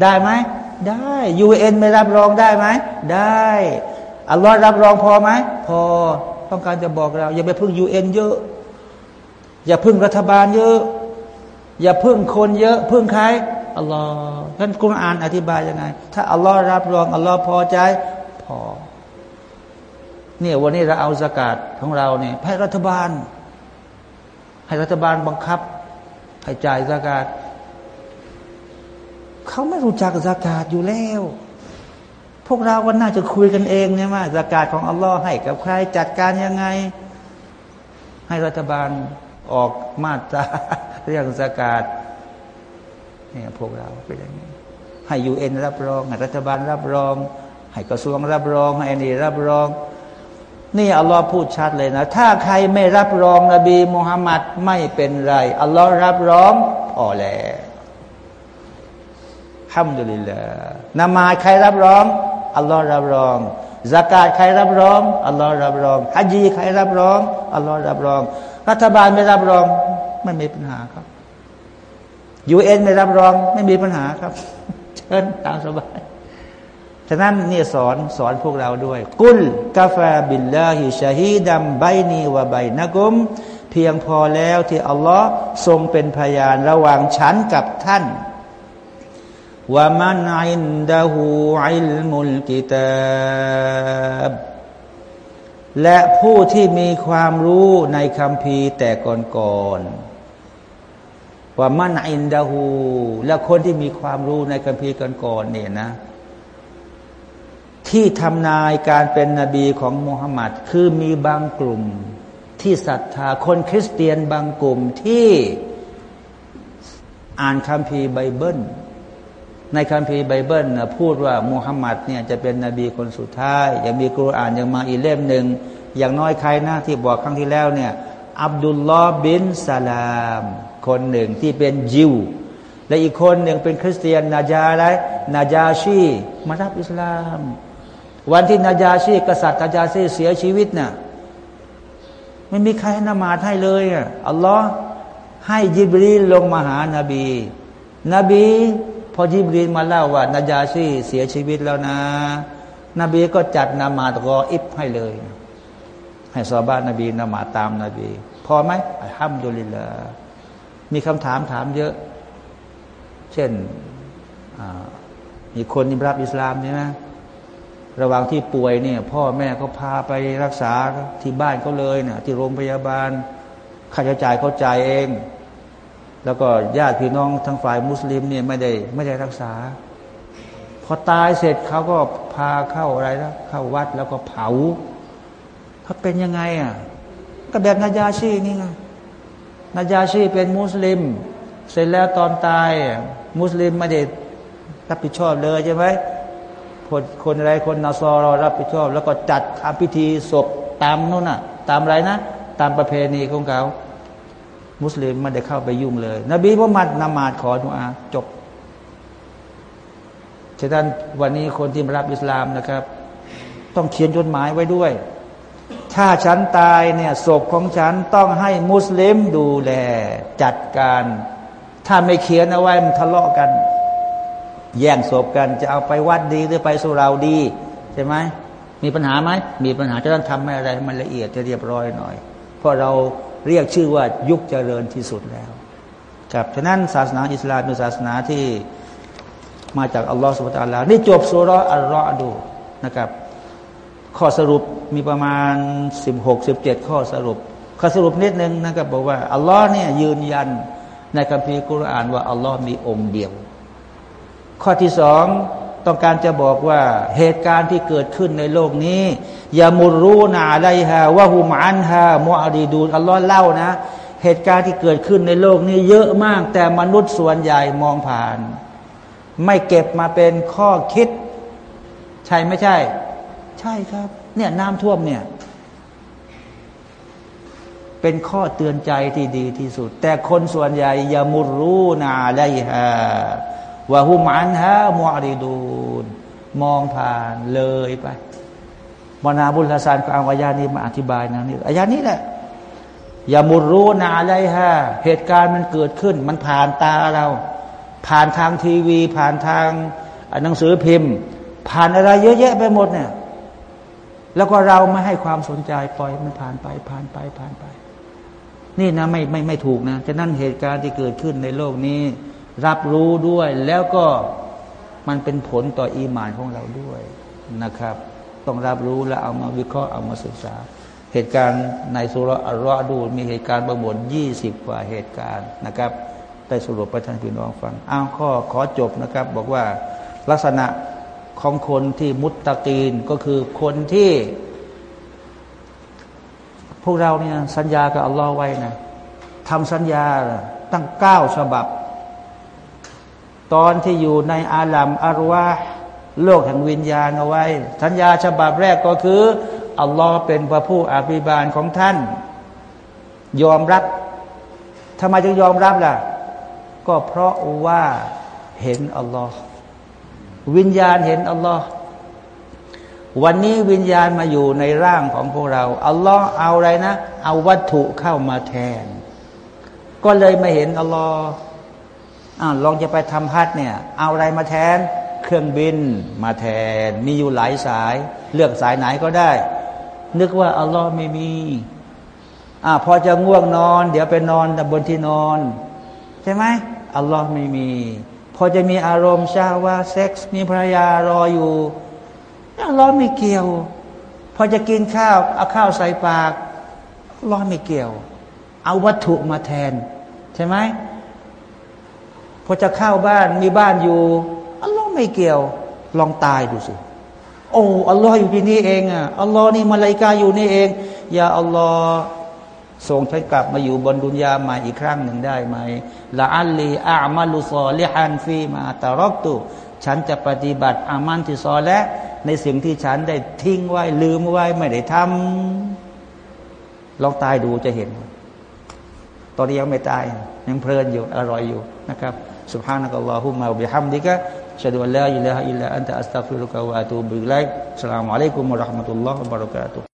ได้ไหมได้ยูเอ็นไม่รับรองได้ไหมได้อัลลอฮ์รับรองพอไหมพอต้องการจะบอกเรา อย่าไปพึ่งยูเอ็นเยอะ อย่าพึ่งรัฐบาลเยอะ อย่าพึ่งคนเยอะ พึ่งใคร อัลลอฮ์ท่านกุณอ่านอธิบายยังไง ถ้าอัลลอฮ์รับรองอัลลอฮ์พอใจพอ เนี่ยวันนี้เราเอาสกาดของเราเนี่ยให้รัฐบาล ให้รัฐบาลบังคับ ให้จ่ายสกาดเขาไม่รู้จักสกาดอยู่แล้วพวกเราก็น่าจะคุยกันเองเนี่ยว่าสกาดของอัลลอฮ์ให้กับใครจัดการยังไง ให้รัฐบาลออกมาตราเรื่องสกาด เนี่ยพวกเราเป็นอย่างนี้ ให้ยูเอ็นรับรองให้รัฐบาลรับรอง ให้กระทรวงรับรอง ให้อันนี้รับรอง นี่อัลลอฮ์พูดชัดเลยนะ ถ้าใครไม่รับรองนบีมุฮัมมัดไม่เป็นไร อัลลอฮ์รับรองพอแล้วالحمد لله นมาซใครรับรอง อัลลอฮ์รับรองซะกาตใครรับรอง อัลลอฮ์รับรองฮัจญีใครรับรอง อัลลอฮ์รับรอง รัฐบาลไม่รับรอง ไม่มีปัญหาครับ ยูเอ็นไม่รับรองไม่มีปัญหาครับ เชิญตามสบายฉะนั้นเนี่ยสอนสอนพวกเราด้วย قل كفى بالله شهيدا بيني وبينكم เพียงพอแล้วที่อัลลอฮ์ทรงเป็นพยานระหว่างฉันกับท่านว่ามันอินดะฮูอิลมุลกิตาบและผู้ที่มีความรู้ในคำพีแต่ก่อนๆ ว่ามันอินดาหูและคนที่มีความรู้ในคัมภีร์ก่อนๆเนี่ยนะ ที่ทำนายการเป็นนบีของมุฮัมมัดคือมีบางกลุ่มที่ศรัทธาคนคริสเตียนบางกลุ่มที่อ่านคัมภีร์ไบเบิล ในคัมภีร์ไบเบิลนะพูดว่ามุฮัมมัดเนี่ยจะเป็นนบีคนสุดท้าย ยังมีกุรอานยังมาอีเล่มหนึ่งอย่างน้อยใครนะที่บอกครั้งที่แล้วเนี่ย อับดุลลอฮ์บินซาลาม คนหนึ่งที่เป็นยิว และอีกคนหนึ่งเป็นคริสเตียนนาจาอะไรนาจาชีมารับอิสลาม วันที่นาจาชีกษัตริย์นาจาชีเสียชีวิตนะ่ะไม่มีใครนมาให้เลยอะอัลลอฮ์ให้ยิบรีลงมาหานาบี นบีพอยิบรีมาเล่าว่านาจาชีเสียชีวิตแล้วนะ นบีก็จัดนามาตรออิบให้เลย ให้ซอบ้านนบีนามาตามนาบี พอไหมอัลฮัมดุลิลลา มีคำถามถามเยอะ เช่นมีคนที่รับอิสลามใช่ไหมระหว่างที่ป่วยเนี่ย พ่อแม่เขาพาไปรักษาที่บ้านเขาเลยเนี่ยที่โรงพยาบาลค่าใช้จ่ายเขาจ่ายเอง แล้วก็ญาติพี่น้องทางฝ่ายมุสลิมเนี่ยไม่ได้ไม่ได้รักษา พอตายเสร็จเขาก็พาเข้าอะไรนะเข้าวัดแล้วก็เผาเขาเป็นยังไงอะก็แบบนายาชีนี่ไง นาจาชีเป็นมุสลิม เสร็จแล้วตอนตาย มุสลิมไม่ได้รับผิดชอบเลยใช่ไหมคนคนอะไรคนนาซอรรับผิดชอบ แล้วก็จัดทำพิธีศพตามนู่นน่ะ ตามอะไรนะ ตามประเพณีของเขา มุสลิมไม่ได้เข้าไปยุ่งเลย นบีมุฮัมมัดนมาดขอดุอาจบฉะนั้นวันนี้คนที่มารับอิสลามนะครับ ต้องเขียนจดหมายไว้ด้วย ถ้าฉันตายเนี่ยศพของฉันต้องให้มุสลิมดูแล จัดการ ถ้าไม่เขียนเอาไว้มันทะเลาะกัน แย่งศพกันจะเอาไปวัดดีหรือไปสุราดีใช่ไหมมีปัญหาไหมมีปัญหาจะต้องทำให้อะไรมันละเอียดจะเรียบร้อยหน่อย เพราะเราเรียกชื่อว่ายุคเจริญที่สุดแล้วครับฉะนั้นศาสนาอิสลามเป็นศาสนาที่มาจากอัลลอฮฺสุบตาลานี่จบสุรอัลลอฮ์ดูนะครับ ข้อสรุปมีประมาณสิบหกสิบเจ็ดข้อสรุป ข้อสรุปนิดนึงนะครับบอกว่าอัลลอฮ์เนี่ยยืนยันในคัมภีร์กุรอานว่าอัลลอฮ์มีองค์เดียว ข้อที่สองต้องการจะบอกว่าเหตุการณ์ที่เกิดขึ้นในโลกนี้อย่ามุรูนาไรฮะว่าหุมอันฮะมุอาดีดูอัลลอฮ์เล่านะ เหตุการณ์ที่เกิดขึ้นในโลกนี้เยอะมาก แต่มนุษย์ส่วนใหญ่มองผ่าน ไม่เก็บมาเป็นข้อคิด ใช่ไม่ใช่ ใช่ครับ เนี่ยน้ำท่วมเนี่ย เป็นข้อเตือนใจที่ดีที่สุด แต่คนส่วนใหญ่ยามุรูนาไลฮะวะฮุมันฮะมอริดูนมองผ่านเลยไปมนาบุลฮัสานก็เอาอายานี้มาอธิบายนะนี่อายานี้แหละยามุรูนาไลฮะเหตุการณ์มันเกิดขึ้น มันผ่านตาเรา ผ่านทางทีวี ผ่านทางหนังสือพิมพ์ ผ่านอะไรเยอะแยะไปหมดเนี่ย แล้วก็เราไม่ให้ความสนใจปล่อยมันผ่านไปผ่านไปผ่านไป นี่นะไม่ไม่ไม่ถูกนะฉะนั้นเหตุการณ์ที่เกิดขึ้นในโลกนี้ รับรู้ด้วยแล้วก็มันเป็นผลต่ออีมานของเราด้วยนะครับ ต้องรับรู้และเอามาวิเคราะห์เอามาศึกษา เหตุการณ์ในสุรอัลรอดูมีเหตุการณ์ประมวลยี่สิบกว่าเหตุการณ์นะครับได้สรุปไปท่านพี่น้องฟังอ้าวข้อขอจบนะครับ บอกว่าลักษณะ ของคนที่มุตตะกีนก็คือคนที่ พวกเราเนี่ยสัญญากับอัลลอฮ์ไว้นะทำสัญญาตั้งเก้าฉบับ ตอนที่อยู่ในอาลัมอารวาโลกแห่งวิญญาณเอาไว้ สัญญาฉบับแรกก็คืออัลลอฮ์เป็นพระผู้อภิบาลของท่าน ยอมรับทำไมจึงยอมรับล่ะ ก็เพราะว่าเห็นอัลลอฮ์ วิญญาณเห็นอัลลอฮ์วันนี้วิญญาณมาอยู่ในร่างของพวกเรา อัลลอฮ์เอาอะไรนะ เอาวัตถุเข้ามาแทน ก็เลยไม่เห็นอัลลอฮ์อ้าวลองจะไปทำฮัทเนี่ย เอาอะไรมาแทน เครื่องบินมาแทน มีอยู่หลายสาย เลือกสายไหนก็ได้ นึกว่าอัลลอฮ์ไม่มีอ่าพอจะง่วงนอน เดี๋ยวไปนอนบนที่นอน ใช่ไหมอัลลอฮ์ไม่มี พอจะมีอารมณ์ชาว่าเซ็กส์มีภรรยารออยู่อัลลอฮ์ไม่เกี่ยว พอจะกินข้าวเอาข้าวใส่ปากอัลลอฮ์ไม่เกี่ยว เอาวัตถุมาแทน ใช่ไหมพอจะเข้าบ้านมีบ้านอยู่อัลลอฮ์ไม่เกี่ยว ลองตายดูสิโอ้อัลลอฮ์อยู่ที่นี่เองอะอัลลอฮ์นี่มาลายกาอยู่นี่เองอย่าอัลลอฮ์ ส่งฉันกลับมาอยู่บนดุนยาใหม่อีกครั้งหนึ่งได้ไหมละอัลลีอามาลุซอลิฮันฟีมาตารอกตุฉันจะปฏิบัติอามันที่ซอและในสิ่งที่ฉันได้ทิ้งไว้ลืมไว้ไม่ได้ทำลองตายดูจะเห็น ตอนนี้ยังไม่ตาย ยังเพลินอยู่ อร่อยอยู่นะครับ سبحانك اللهم وبحمدك أشهد أن لا إله إلا أنت أستغفرك وأتوب إليك السلام عليكم ورحمة الله وبركاته